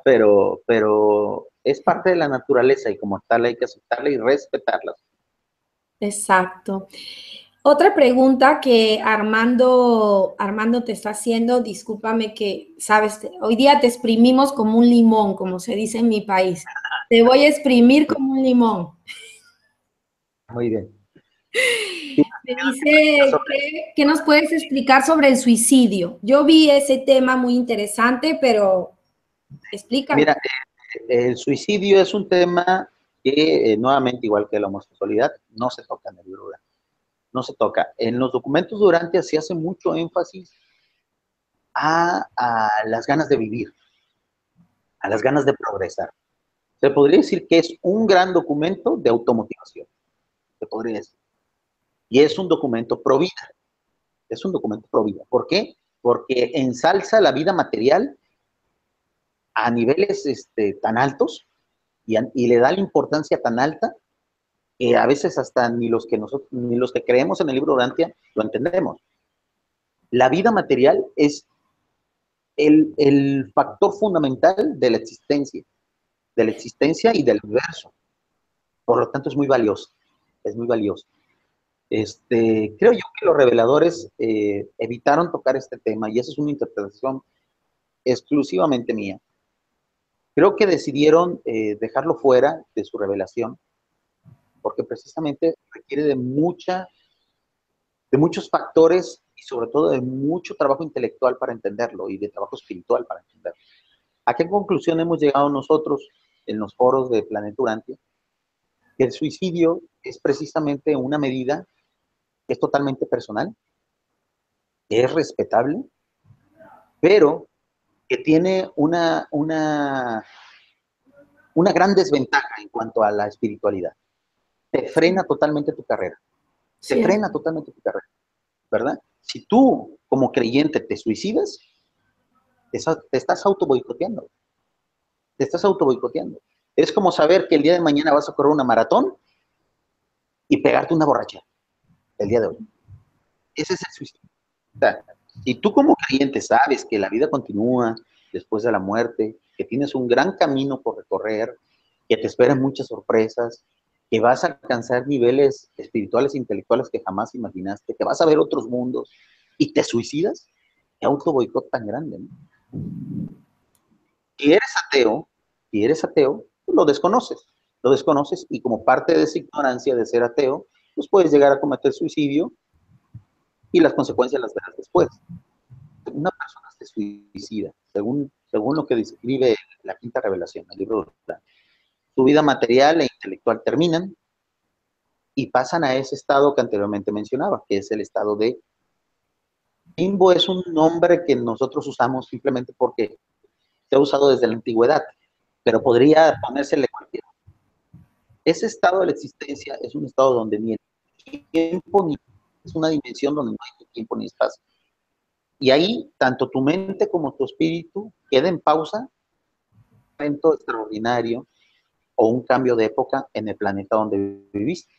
Pero, pero es parte de la naturaleza y como tal hay que aceptarla y respetarla. Exacto. Otra pregunta que Armando, Armando te está haciendo, discúlpame que, sabes, hoy día te exprimimos como un limón, como se dice en mi país. Te voy a exprimir como un limón. Muy bien. (laughs) Me dice, ¿qué, nos puedes explicar sobre el suicidio? Yo vi ese tema muy interesante, pero Explícame. Mira, el suicidio es un tema que, eh, nuevamente, igual que la homosexualidad, no se toca en el libro No se toca. En los documentos durante se hace mucho énfasis a, las ganas de vivir, a las ganas de progresar. Se podría decir que es un gran documento de automotivación. Se podría decir. Y es un documento pro vida. Es un documento pro vida. ¿Por qué? Porque ensalza la vida material a niveles este, tan altos y, le da la importancia tan alta que a veces hasta ni los que nosotros, ni los que creemos en el libro Durantia lo entendemos. La vida material es el, el, factor fundamental de la existencia, de la existencia y del universo. Por lo tanto, es muy valioso, es muy valioso. Este, creo yo que los reveladores eh, evitaron tocar este tema y esa es una interpretación exclusivamente mía. Creo que decidieron eh, dejarlo fuera de su revelación, porque precisamente requiere de mucha, de muchos factores y sobre todo de mucho trabajo intelectual para entenderlo y de trabajo espiritual para entenderlo. ¿A qué conclusión hemos llegado nosotros en los foros de Planeta Urantia? Que el suicidio es precisamente una medida que es totalmente personal, que es respetable, pero que tiene una, una, una gran desventaja en cuanto a la espiritualidad. Te frena totalmente tu carrera. Se frena totalmente tu carrera, ¿verdad? Si tú, como creyente, te suicidas, te, estás auto boicoteando. Te estás auto boicoteando. Es como saber que el día de mañana vas a correr una maratón y pegarte una borracha el día de hoy. Ese es el suicidio. Si tú como creyente sabes que la vida continúa después de la muerte, que tienes un gran camino por recorrer, que te esperan muchas sorpresas, que vas a alcanzar niveles espirituales e intelectuales que jamás imaginaste, que vas a ver otros mundos y te suicidas, qué auto boicot tan grande. Si eres ateo, si eres ateo, lo desconoces, lo desconoces y como parte de esa ignorancia de ser ateo, pues puedes llegar a cometer suicidio y las consecuencias las verás después. Una persona se suicida, según, según lo que describe la quinta revelación, el libro de su vida material e intelectual terminan y pasan a ese estado que anteriormente mencionaba, que es el estado de limbo. Es un nombre que nosotros usamos simplemente porque se ha usado desde la antigüedad, pero podría ponérsele cualquiera. Ese estado de la existencia es un estado donde ni el tiempo ni es una dimensión donde no hay tiempo ni espacio. Y ahí, tanto tu mente como tu espíritu queda en pausa, un momento extraordinario o un cambio de época en el planeta donde viviste.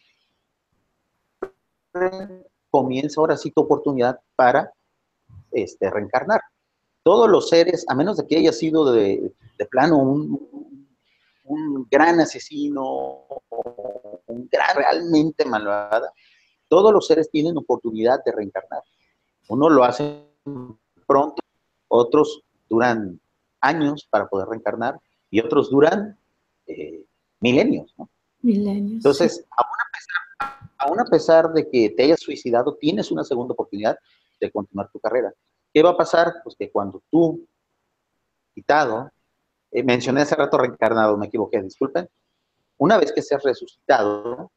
Comienza ahora sí tu oportunidad para este, reencarnar. Todos los seres, a menos de que haya sido de, plano un, un, gran asesino, un gran realmente malvada, todos los seres tienen oportunidad de reencarnar. Uno lo hace pronto, otros duran años para poder reencarnar y otros duran eh, milenios. ¿no? Milenios. Entonces, aún, a pesar, de que te hayas suicidado, tienes una segunda oportunidad de continuar tu carrera. ¿Qué va a pasar? Pues que cuando tú, quitado, eh, mencioné hace rato reencarnado, me equivoqué, disculpen, una vez que seas resucitado,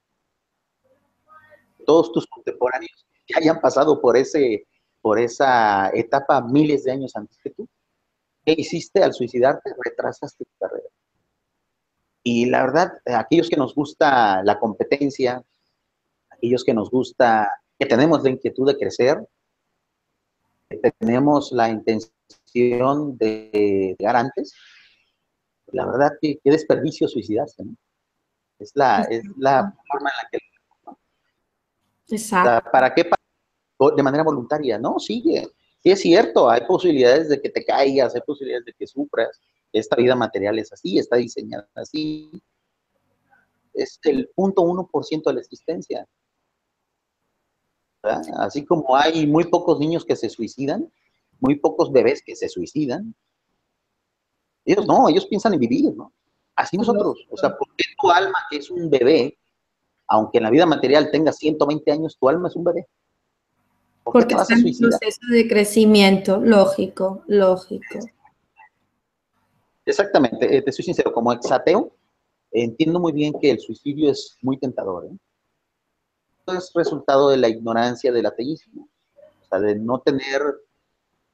todos tus contemporáneos que hayan pasado por, ese, por esa etapa miles de años antes que tú. ¿Qué hiciste al suicidarte? Retrasaste tu carrera. Y la verdad, aquellos que nos gusta la competencia, aquellos que nos gusta, que tenemos la inquietud de crecer, que tenemos la intención de llegar antes, la verdad, qué, desperdicio suicidarse. Es, la, es la forma en la que Exacto. ¿Para qué? De manera voluntaria, ¿no? Sigue. Sí, es cierto, hay posibilidades de que te caigas, hay posibilidades de que sufras. Esta vida material es así, está diseñada así. Es el punto uno por ciento de la existencia. Así como hay muy pocos niños que se suicidan, muy pocos bebés que se suicidan, ellos no, ellos piensan en vivir, ¿no? Así nosotros, o sea, ¿por qué tu alma, que es un bebé, aunque en la vida material tenga 120 años, tu alma es un bebé. Porque está en proceso de crecimiento, lógico, lógico. Exactamente, eh, te soy sincero, como exateo, entiendo muy bien que el suicidio es muy tentador. ¿eh? Es resultado de la ignorancia del ateísmo, o sea, de no tener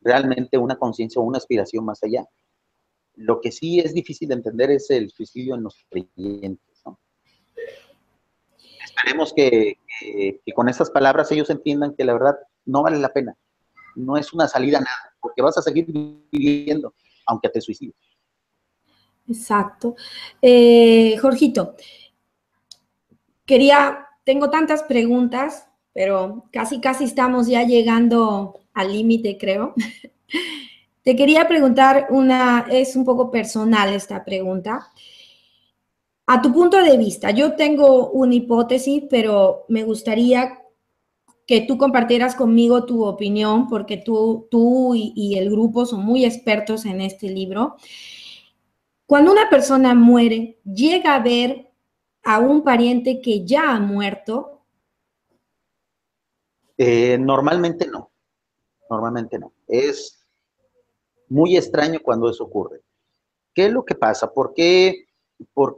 realmente una conciencia o una aspiración más allá. Lo que sí es difícil de entender es el suicidio en los creyentes. Esperemos que, con estas palabras ellos entiendan que la verdad no vale la pena. No es una salida nada, porque vas a seguir viviendo, aunque te suicides. Exacto. Eh, Jorgito, quería, tengo tantas preguntas, pero casi, casi estamos ya llegando al límite, creo. (laughs) Te quería preguntar una, es un poco personal esta pregunta. A tu punto de vista, yo tengo una hipótesis, pero me gustaría que tú compartieras conmigo tu opinión, porque tú, tú y, el grupo son muy expertos en este libro. Cuando una persona muere, llega a ver a un pariente que ya ha muerto. Eh, normalmente no. Normalmente no. Es muy extraño cuando eso ocurre. ¿Qué es lo que pasa? ¿Por qué,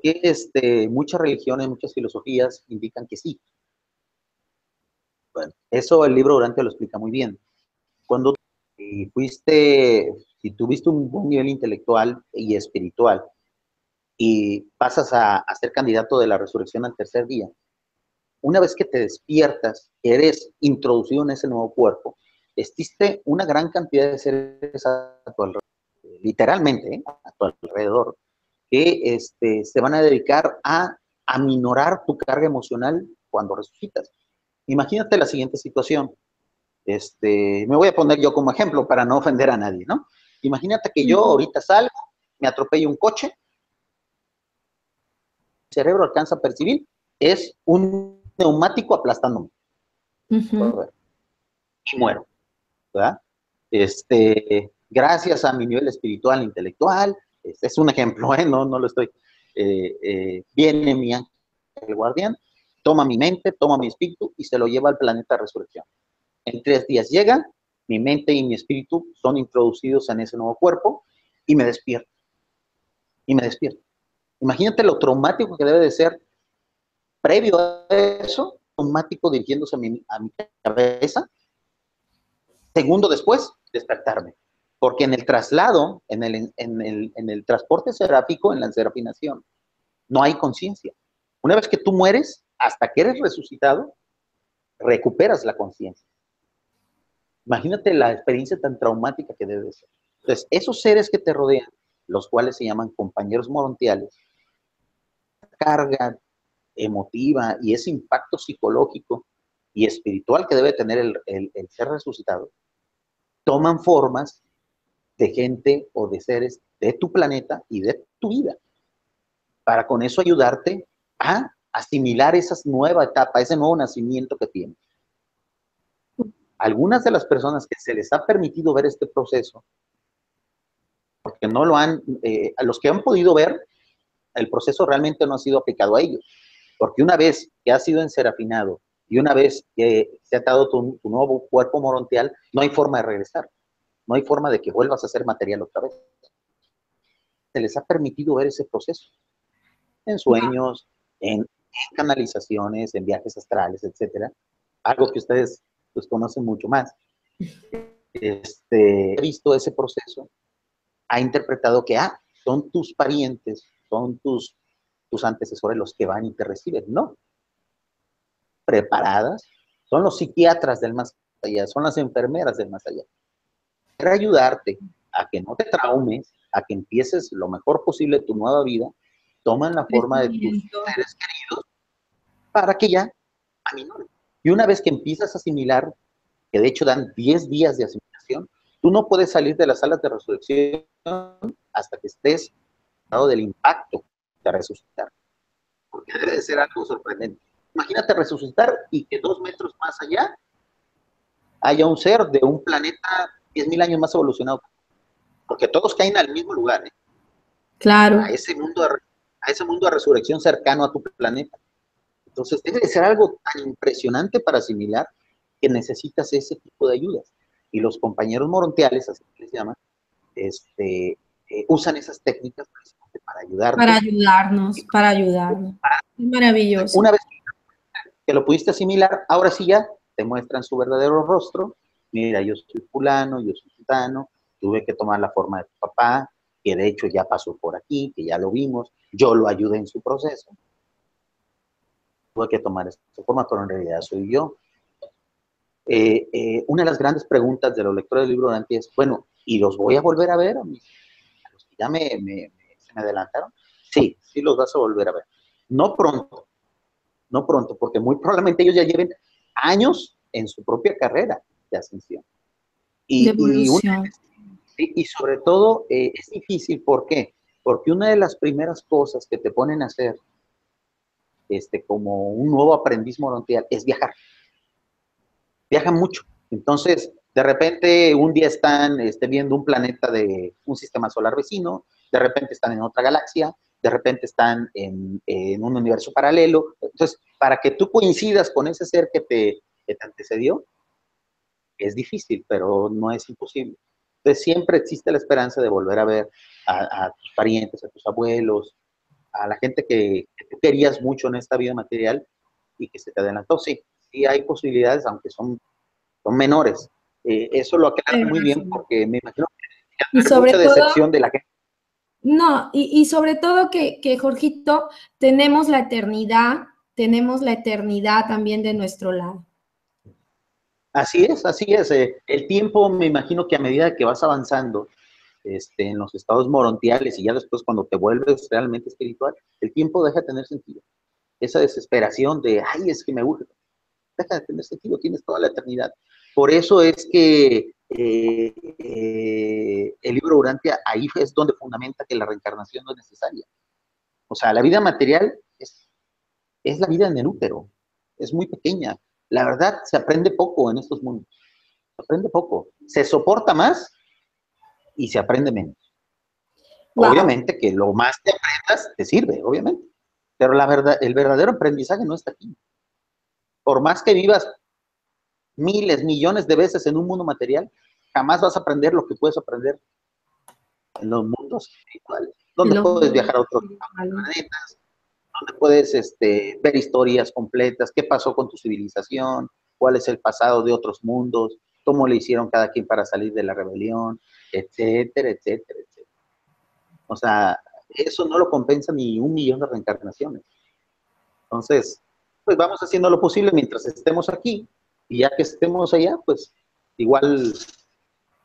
este, muchas religiones, muchas filosofías indican que sí? Bueno, eso el libro Durante lo explica muy bien. Cuando fuiste si tuviste un buen nivel intelectual y espiritual y pasas a, ser candidato de la resurrección al tercer día, una vez que te despiertas, eres introducido en ese nuevo cuerpo, existe una gran cantidad de seres a literalmente ¿eh? a tu alrededor, que este, se van a dedicar a aminorar tu carga emocional cuando resucitas. Imagínate la siguiente situación. Este, me voy a poner yo como ejemplo para no ofender a nadie, ¿no? Imagínate que yo ahorita salgo, me atropello un coche, el cerebro alcanza a percibir, es un neumático aplastándome. Y muero. ¿verdad? Este, gracias a mi nivel espiritual, intelectual, es un ejemplo, (laughs) ¿eh? no, no lo estoy. Eh, eh, viene mi ángel guardián, toma mi mente, toma mi espíritu y se lo lleva al planeta resurrección. En tres días llega, mi mente y mi espíritu son introducidos en ese nuevo cuerpo y me despierto. Y me despierto. Imagínate lo traumático que debe de ser previo a eso, traumático dirigiéndose a mi, cabeza. Segundo después, despertarme. Porque en el traslado, en el, en el transporte seráfico, en la serafinación, no hay conciencia. Una vez que tú mueres, hasta que eres resucitado, recuperas la conciencia. Imagínate la experiencia tan traumática que debe ser. Entonces, esos seres que te rodean, los cuales se llaman compañeros morontiales, carga emotiva y ese impacto psicológico y espiritual que debe tener el, el ser resucitado, toman formas de gente o de seres de tu planeta y de tu vida, para con eso ayudarte a asimilar esa nueva etapa, ese nuevo nacimiento que tienes algunas de las personas que se les ha permitido ver este proceso, porque no lo han, eh, a los que han podido ver, el proceso realmente no ha sido aplicado a ellos, porque una vez que ha sido enserafinado y una vez que se ha dado tu, nuevo cuerpo morontial, no hay forma de regresar, no hay forma de que vuelvas a ser material otra vez. Se les ha permitido ver ese proceso en sueños, en, canalizaciones, en viajes astrales, etcétera. Algo que ustedes pues conocen mucho más. Este, visto ese proceso, ha interpretado que, ah, son tus parientes, son tus, tus antecesores los que van y te reciben. No. Preparadas, son los psiquiatras del más allá, son las enfermeras del más allá. Ayudarte a que no te traumes, a que empieces lo mejor posible tu nueva vida, toman la forma de tus seres queridos para que ya aminoren. Y una vez que empiezas a asimilar, que de hecho dan 10 días de asimilación, tú no puedes salir de las salas de resurrección hasta que estés dado del impacto de resucitar. Porque debe ser algo sorprendente. Imagínate resucitar y que dos metros más allá haya un ser de un planeta 10.000 años más evolucionado. Porque todos caen al mismo lugar. ¿eh? Claro. A ese, mundo a ese mundo de resurrección cercano a tu planeta. Entonces, debe de ser algo tan impresionante para asimilar que necesitas ese tipo de ayudas. Y los compañeros morontiales, así que les llaman, este, eh, usan esas técnicas para ayudarnos. Para ayudarnos, para ayudarnos. Es maravilloso. Una vez que lo pudiste asimilar, ahora sí ya te muestran su verdadero rostro. Mira, yo soy fulano, yo soy sultano, tuve que tomar la forma de tu papá, que de hecho ya pasó por aquí, que ya lo vimos, yo lo ayudé en su proceso. Tuve que tomar esta forma, pero en realidad soy yo. Eh, eh, una de las grandes preguntas de los lectores del libro de Dante es, bueno, ¿y los voy a volver a ver? A, los que ya me, me, me adelantaron. Sí, sí los vas a volver a ver. No pronto, no pronto, porque muy probablemente ellos ya lleven años en su propia carrera de ascensión. Y, y, sobre todo eh, es difícil, ¿por qué? Porque una de las primeras cosas que te ponen a hacer este, como un nuevo aprendiz morontial es viajar. Viajan mucho. Entonces, de repente, un día están este, viendo un planeta de un sistema solar vecino, de repente están en otra galaxia, de repente están en, un universo paralelo. Entonces, para que tú coincidas con ese ser que te, que te antecedió, es difícil, pero no es imposible. Entonces, siempre existe la esperanza de volver a ver a, tus parientes, a tus abuelos, a la gente que, tú querías mucho en esta vida material y que se te adelantó. Sí, sí hay posibilidades, aunque son, son menores. Eh, eso lo aclara muy bien porque me imagino que hay mucha decepción de la gente. No, y, sobre todo que, que, Jorgito, tenemos la eternidad, tenemos la eternidad también de nuestro lado. Así es, así es. Eh, el tiempo, me imagino que a medida que vas avanzando este, en los estados morontiales y ya después cuando te vuelves realmente espiritual, el tiempo deja de tener sentido. Esa desesperación de, ay, es que me urge, deja de tener sentido, tienes toda la eternidad. Por eso es que eh, el libro Urantia ahí es donde fundamenta que la reencarnación no es necesaria. O sea, la vida material es la vida en el útero, es muy pequeña la verdad, se aprende poco en estos mundos. Se aprende poco. Se soporta más y se aprende menos. Obviamente que lo más que aprendas te sirve, obviamente. Pero la verdad, el verdadero aprendizaje no está aquí. Por más que vivas miles, millones de veces en un mundo material, jamás vas a aprender lo que puedes aprender en los mundos espirituales, donde puedes viajar a otros planetas, donde puedes este, ver historias completas, qué pasó con tu civilización, cuál es el pasado de otros mundos, cómo le hicieron cada quien para salir de la rebelión, etcétera, etcétera, etcétera. O sea, eso no lo compensa ni un millón de reencarnaciones. Entonces, pues vamos haciendo lo posible mientras estemos aquí y ya que estemos allá, pues igual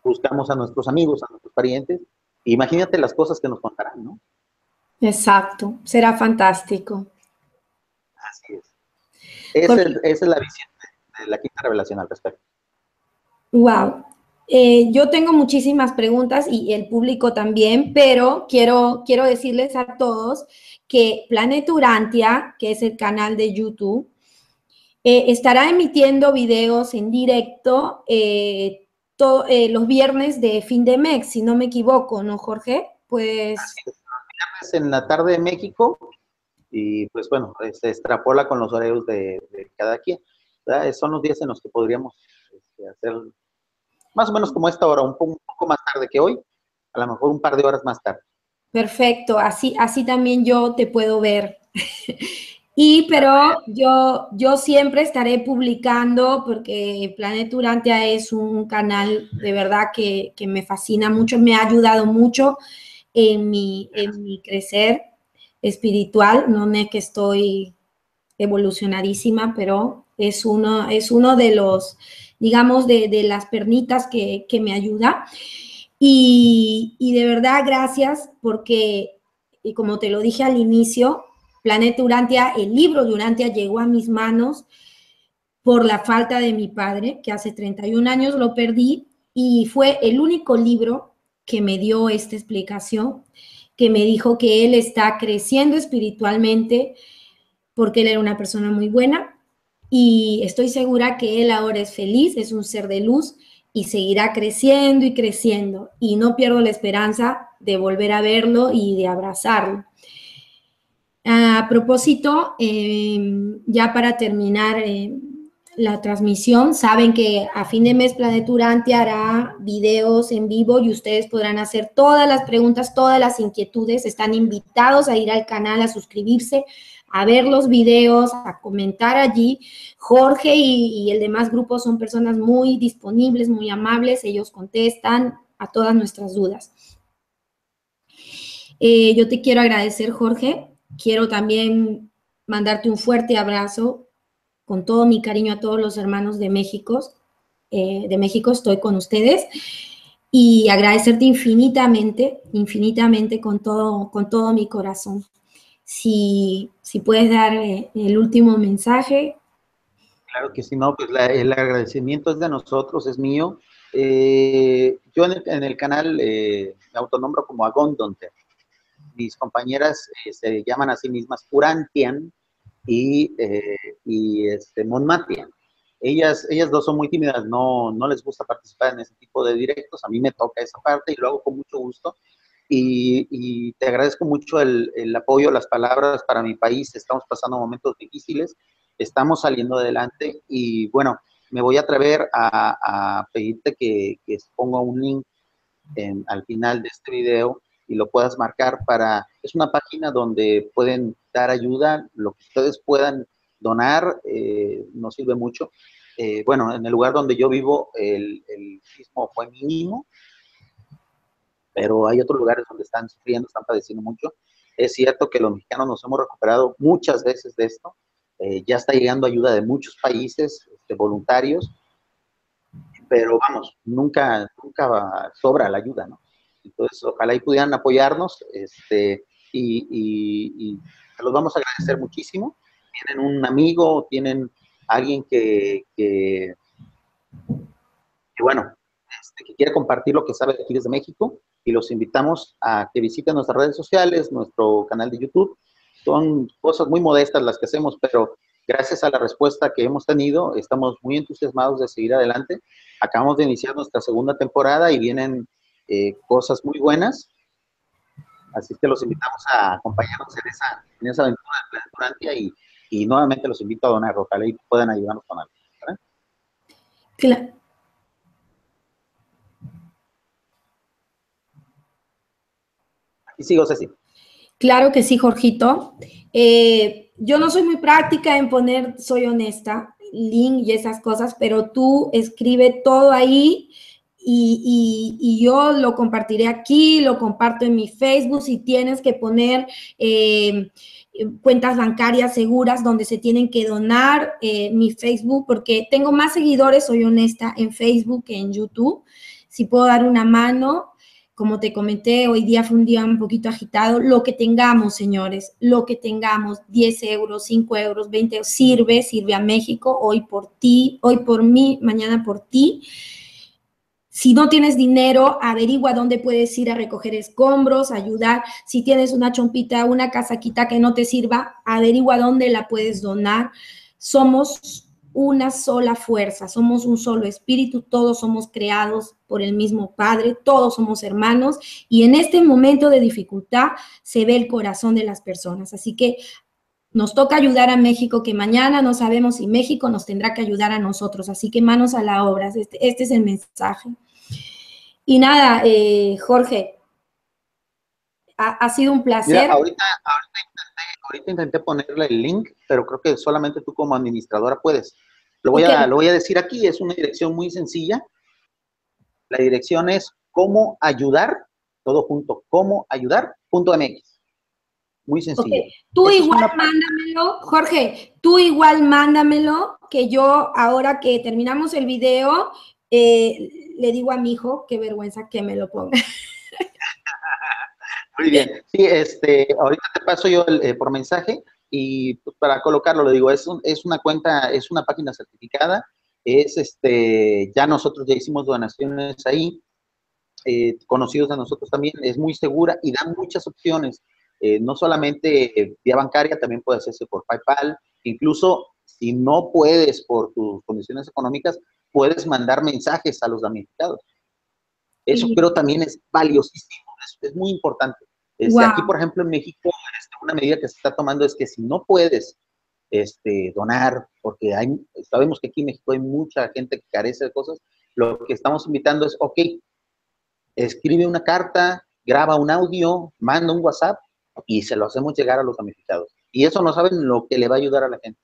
buscamos a nuestros amigos, a nuestros parientes. Imagínate las cosas que nos contarán, ¿no? Exacto, será fantástico. Así es. Esa, es, la visión de la quinta revelación al respecto. Wow. Eh, yo tengo muchísimas preguntas y el público también, pero quiero, quiero decirles a todos que Planet Urantia, que es el canal de YouTube, eh, estará emitiendo videos en directo eh, los viernes de fin de mes, si no me equivoco, ¿no, Jorge? Pues en la tarde de México y pues bueno, se extrapola con los horarios de, cada quien. Son los días en los que podríamos este, hacer más o menos como esta hora, un poco, más tarde que hoy, a lo mejor un par de horas más tarde. Perfecto, así, así también yo te puedo ver. (laughs) y pero yo, yo siempre estaré publicando porque Planet Urantia es un canal de verdad que, que me fascina mucho, me ha ayudado mucho en mi, en mi crecer espiritual. No es que estoy evolucionadísima, pero es uno, es uno de los, digamos, de, las pernitas que, me ayuda. Y, de verdad, gracias porque, y como te lo dije al inicio, Planeta Urantia, el libro de Urantia llegó a mis manos por la falta de mi padre, que hace 31 años lo perdí, y fue el único libro que me dio esta explicación, que me dijo que él está creciendo espiritualmente porque él era una persona muy buena y estoy segura que él ahora es feliz, es un ser de luz y seguirá creciendo y creciendo y no pierdo la esperanza de volver a verlo y de abrazarlo. A propósito, em, ya para terminar, em, la transmisión. Saben que a fin de mes Planeturante hará videos en vivo y ustedes podrán hacer todas las preguntas, todas las inquietudes. Están invitados a ir al canal, a suscribirse, a ver los videos, a comentar allí. Jorge y, el demás grupo son personas muy disponibles, muy amables. Ellos contestan a todas nuestras dudas. Eh, yo te quiero agradecer, Jorge. Quiero también mandarte un fuerte abrazo con todo mi cariño a todos los hermanos de México. Eh, de México estoy con ustedes y agradecerte infinitamente, infinitamente con todo, con todo mi corazón. Si, si puedes dar eh, el último mensaje. Claro que sí, no, pues el agradecimiento es de nosotros, es mío. Eh, yo en el, canal me autonombro como Agondonte. Mis compañeras se llaman a sí mismas Urantian, y, eh, y este, Monmatian. Ellas, ellas dos son muy tímidas, no, no les gusta participar en ese tipo de directos, a mí me toca esa parte y lo hago con mucho gusto. Y, y te agradezco mucho el, el, apoyo, las palabras para mi país, estamos pasando momentos difíciles, estamos saliendo adelante y bueno, me voy a atrever a, a pedirte que, que ponga un link en, al final de este video y lo puedas marcar para, es una página donde pueden dar ayuda, lo que ustedes puedan donar, eh, nos sirve mucho. Eh, bueno, en el lugar donde yo vivo, el, el sismo fue mínimo, pero hay otros lugares donde están sufriendo, están padeciendo mucho. Es cierto que los mexicanos nos hemos recuperado muchas veces de esto. Eh, ya está llegando ayuda de muchos países este, voluntarios, pero vamos, nunca, nunca sobra la ayuda, ¿no? Entonces, ojalá y pudieran apoyarnos este, y, los vamos a agradecer muchísimo. Tienen un amigo, tienen alguien que, que, bueno, este, que quiere compartir lo que sabe de aquí desde México y los invitamos a que visiten nuestras redes sociales, nuestro canal de YouTube. Son cosas muy modestas las que hacemos, pero gracias a la respuesta que hemos tenido, estamos muy entusiasmados de seguir adelante. Acabamos de iniciar nuestra segunda temporada y vienen eh, cosas muy buenas. Así que los invitamos a acompañarnos en esa, en esa aventura de Planeturantia y, y nuevamente los invito a donar, ojalá y puedan ayudarnos con algo. Claro. Y sigo, Ceci. Claro que sí, Jorgito. Eh, yo no soy muy práctica en poner, soy honesta, link y esas cosas, pero tú escribe todo ahí y, yo lo compartiré aquí, lo comparto en mi Facebook, si tienes que poner eh, cuentas bancarias seguras donde se tienen que donar eh, mi Facebook, porque tengo más seguidores, soy honesta, en Facebook que en YouTube. Si puedo dar una mano, como te comenté, hoy día fue un día un poquito agitado. Lo que tengamos, señores, lo que tengamos, 10 euros, 5 euros, 20 euros, sirve, sirve a México, hoy por ti, hoy por mí, mañana por ti. Si no tienes dinero, averigua dónde puedes ir a recoger escombros, ayudar. Si tienes una chompita, una casaquita que no te sirva, averigua dónde la puedes donar. Somos una sola fuerza, somos un solo espíritu, todos somos creados por el mismo Padre, todos somos hermanos y en este momento de dificultad se ve el corazón de las personas. Así que nos toca ayudar a México, que mañana no sabemos si México nos tendrá que ayudar a nosotros. Así que manos a la obra. Este, este es el mensaje. Y nada, eh, Jorge, ha, sido un placer. ahorita, intenté, ponerle el link, pero creo que solamente tú como administradora puedes. Lo voy, a, lo voy a decir aquí, es una dirección muy sencilla. La dirección es cómo ayudar, todo junto, cómo ayudar.mx. Muy sencillo. Tú igual mándamelo, Jorge, tú igual mándamelo, que yo ahora que terminamos el video, eh, le digo a mi hijo, qué vergüenza que me lo ponga. (laughs) Muy bien. Sí, este, ahorita te paso yo eh, por mensaje y pues, para colocarlo, lo digo, es, es una cuenta, es una página certificada, es este, ya nosotros ya hicimos donaciones ahí, eh, conocidos de nosotros también, es muy segura y da muchas opciones. Eh, no solamente vía bancaria, también puede hacerse por PayPal, incluso si no puedes por tus condiciones económicas, puedes mandar mensajes a los damnificados. Eso creo también es valiosísimo, es, muy importante. Este, aquí, por ejemplo, en México, este, una medida que se está tomando es que si no puedes este, donar, porque hay, sabemos que aquí en México hay mucha gente que carece de cosas. Lo que estamos invitando es, ok, escribe una carta, graba un audio, manda un WhatsApp y se lo hacemos llegar a los damnificados. Y eso no saben lo que le va a ayudar a la gente.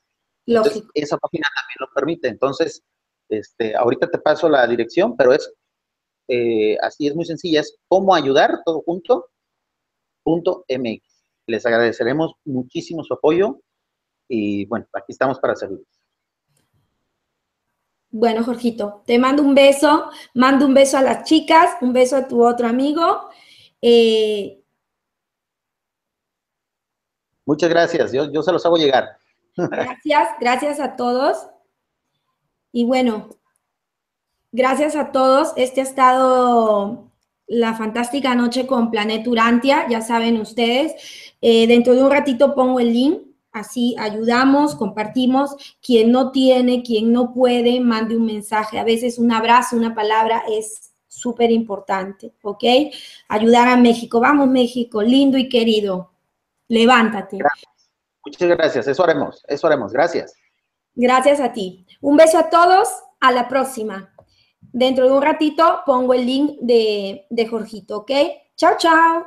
esa página también lo permite. Entonces, este, ahorita te paso la dirección, pero es eh, así, es muy sencilla, es cómo ayudar, todo junto, punto MX. Les agradeceremos muchísimo su apoyo y bueno, aquí estamos para servirles. Bueno, Jorgito, te mando un beso, mando un beso a las chicas, un beso a tu otro amigo. Eh, Muchas gracias, yo, yo se los hago llegar. (laughs) Gracias, gracias a todos. Y bueno, gracias a todos. Este ha estado la fantástica noche con Planet Urantia, ya saben ustedes. Eh, dentro de un ratito pongo el link, así ayudamos, compartimos. Quien no tiene, quien no puede, mande un mensaje. A veces un abrazo, una palabra es súper importante, ¿ok? Ayudar a México. Vamos, México, lindo y querido. Levántate. Muchas gracias, eso haremos, eso haremos. Gracias. Gracias a ti. Un beso a todos, a la próxima. Dentro de un ratito pongo el link de, de Jorgito, ¿ok? Chao, chao.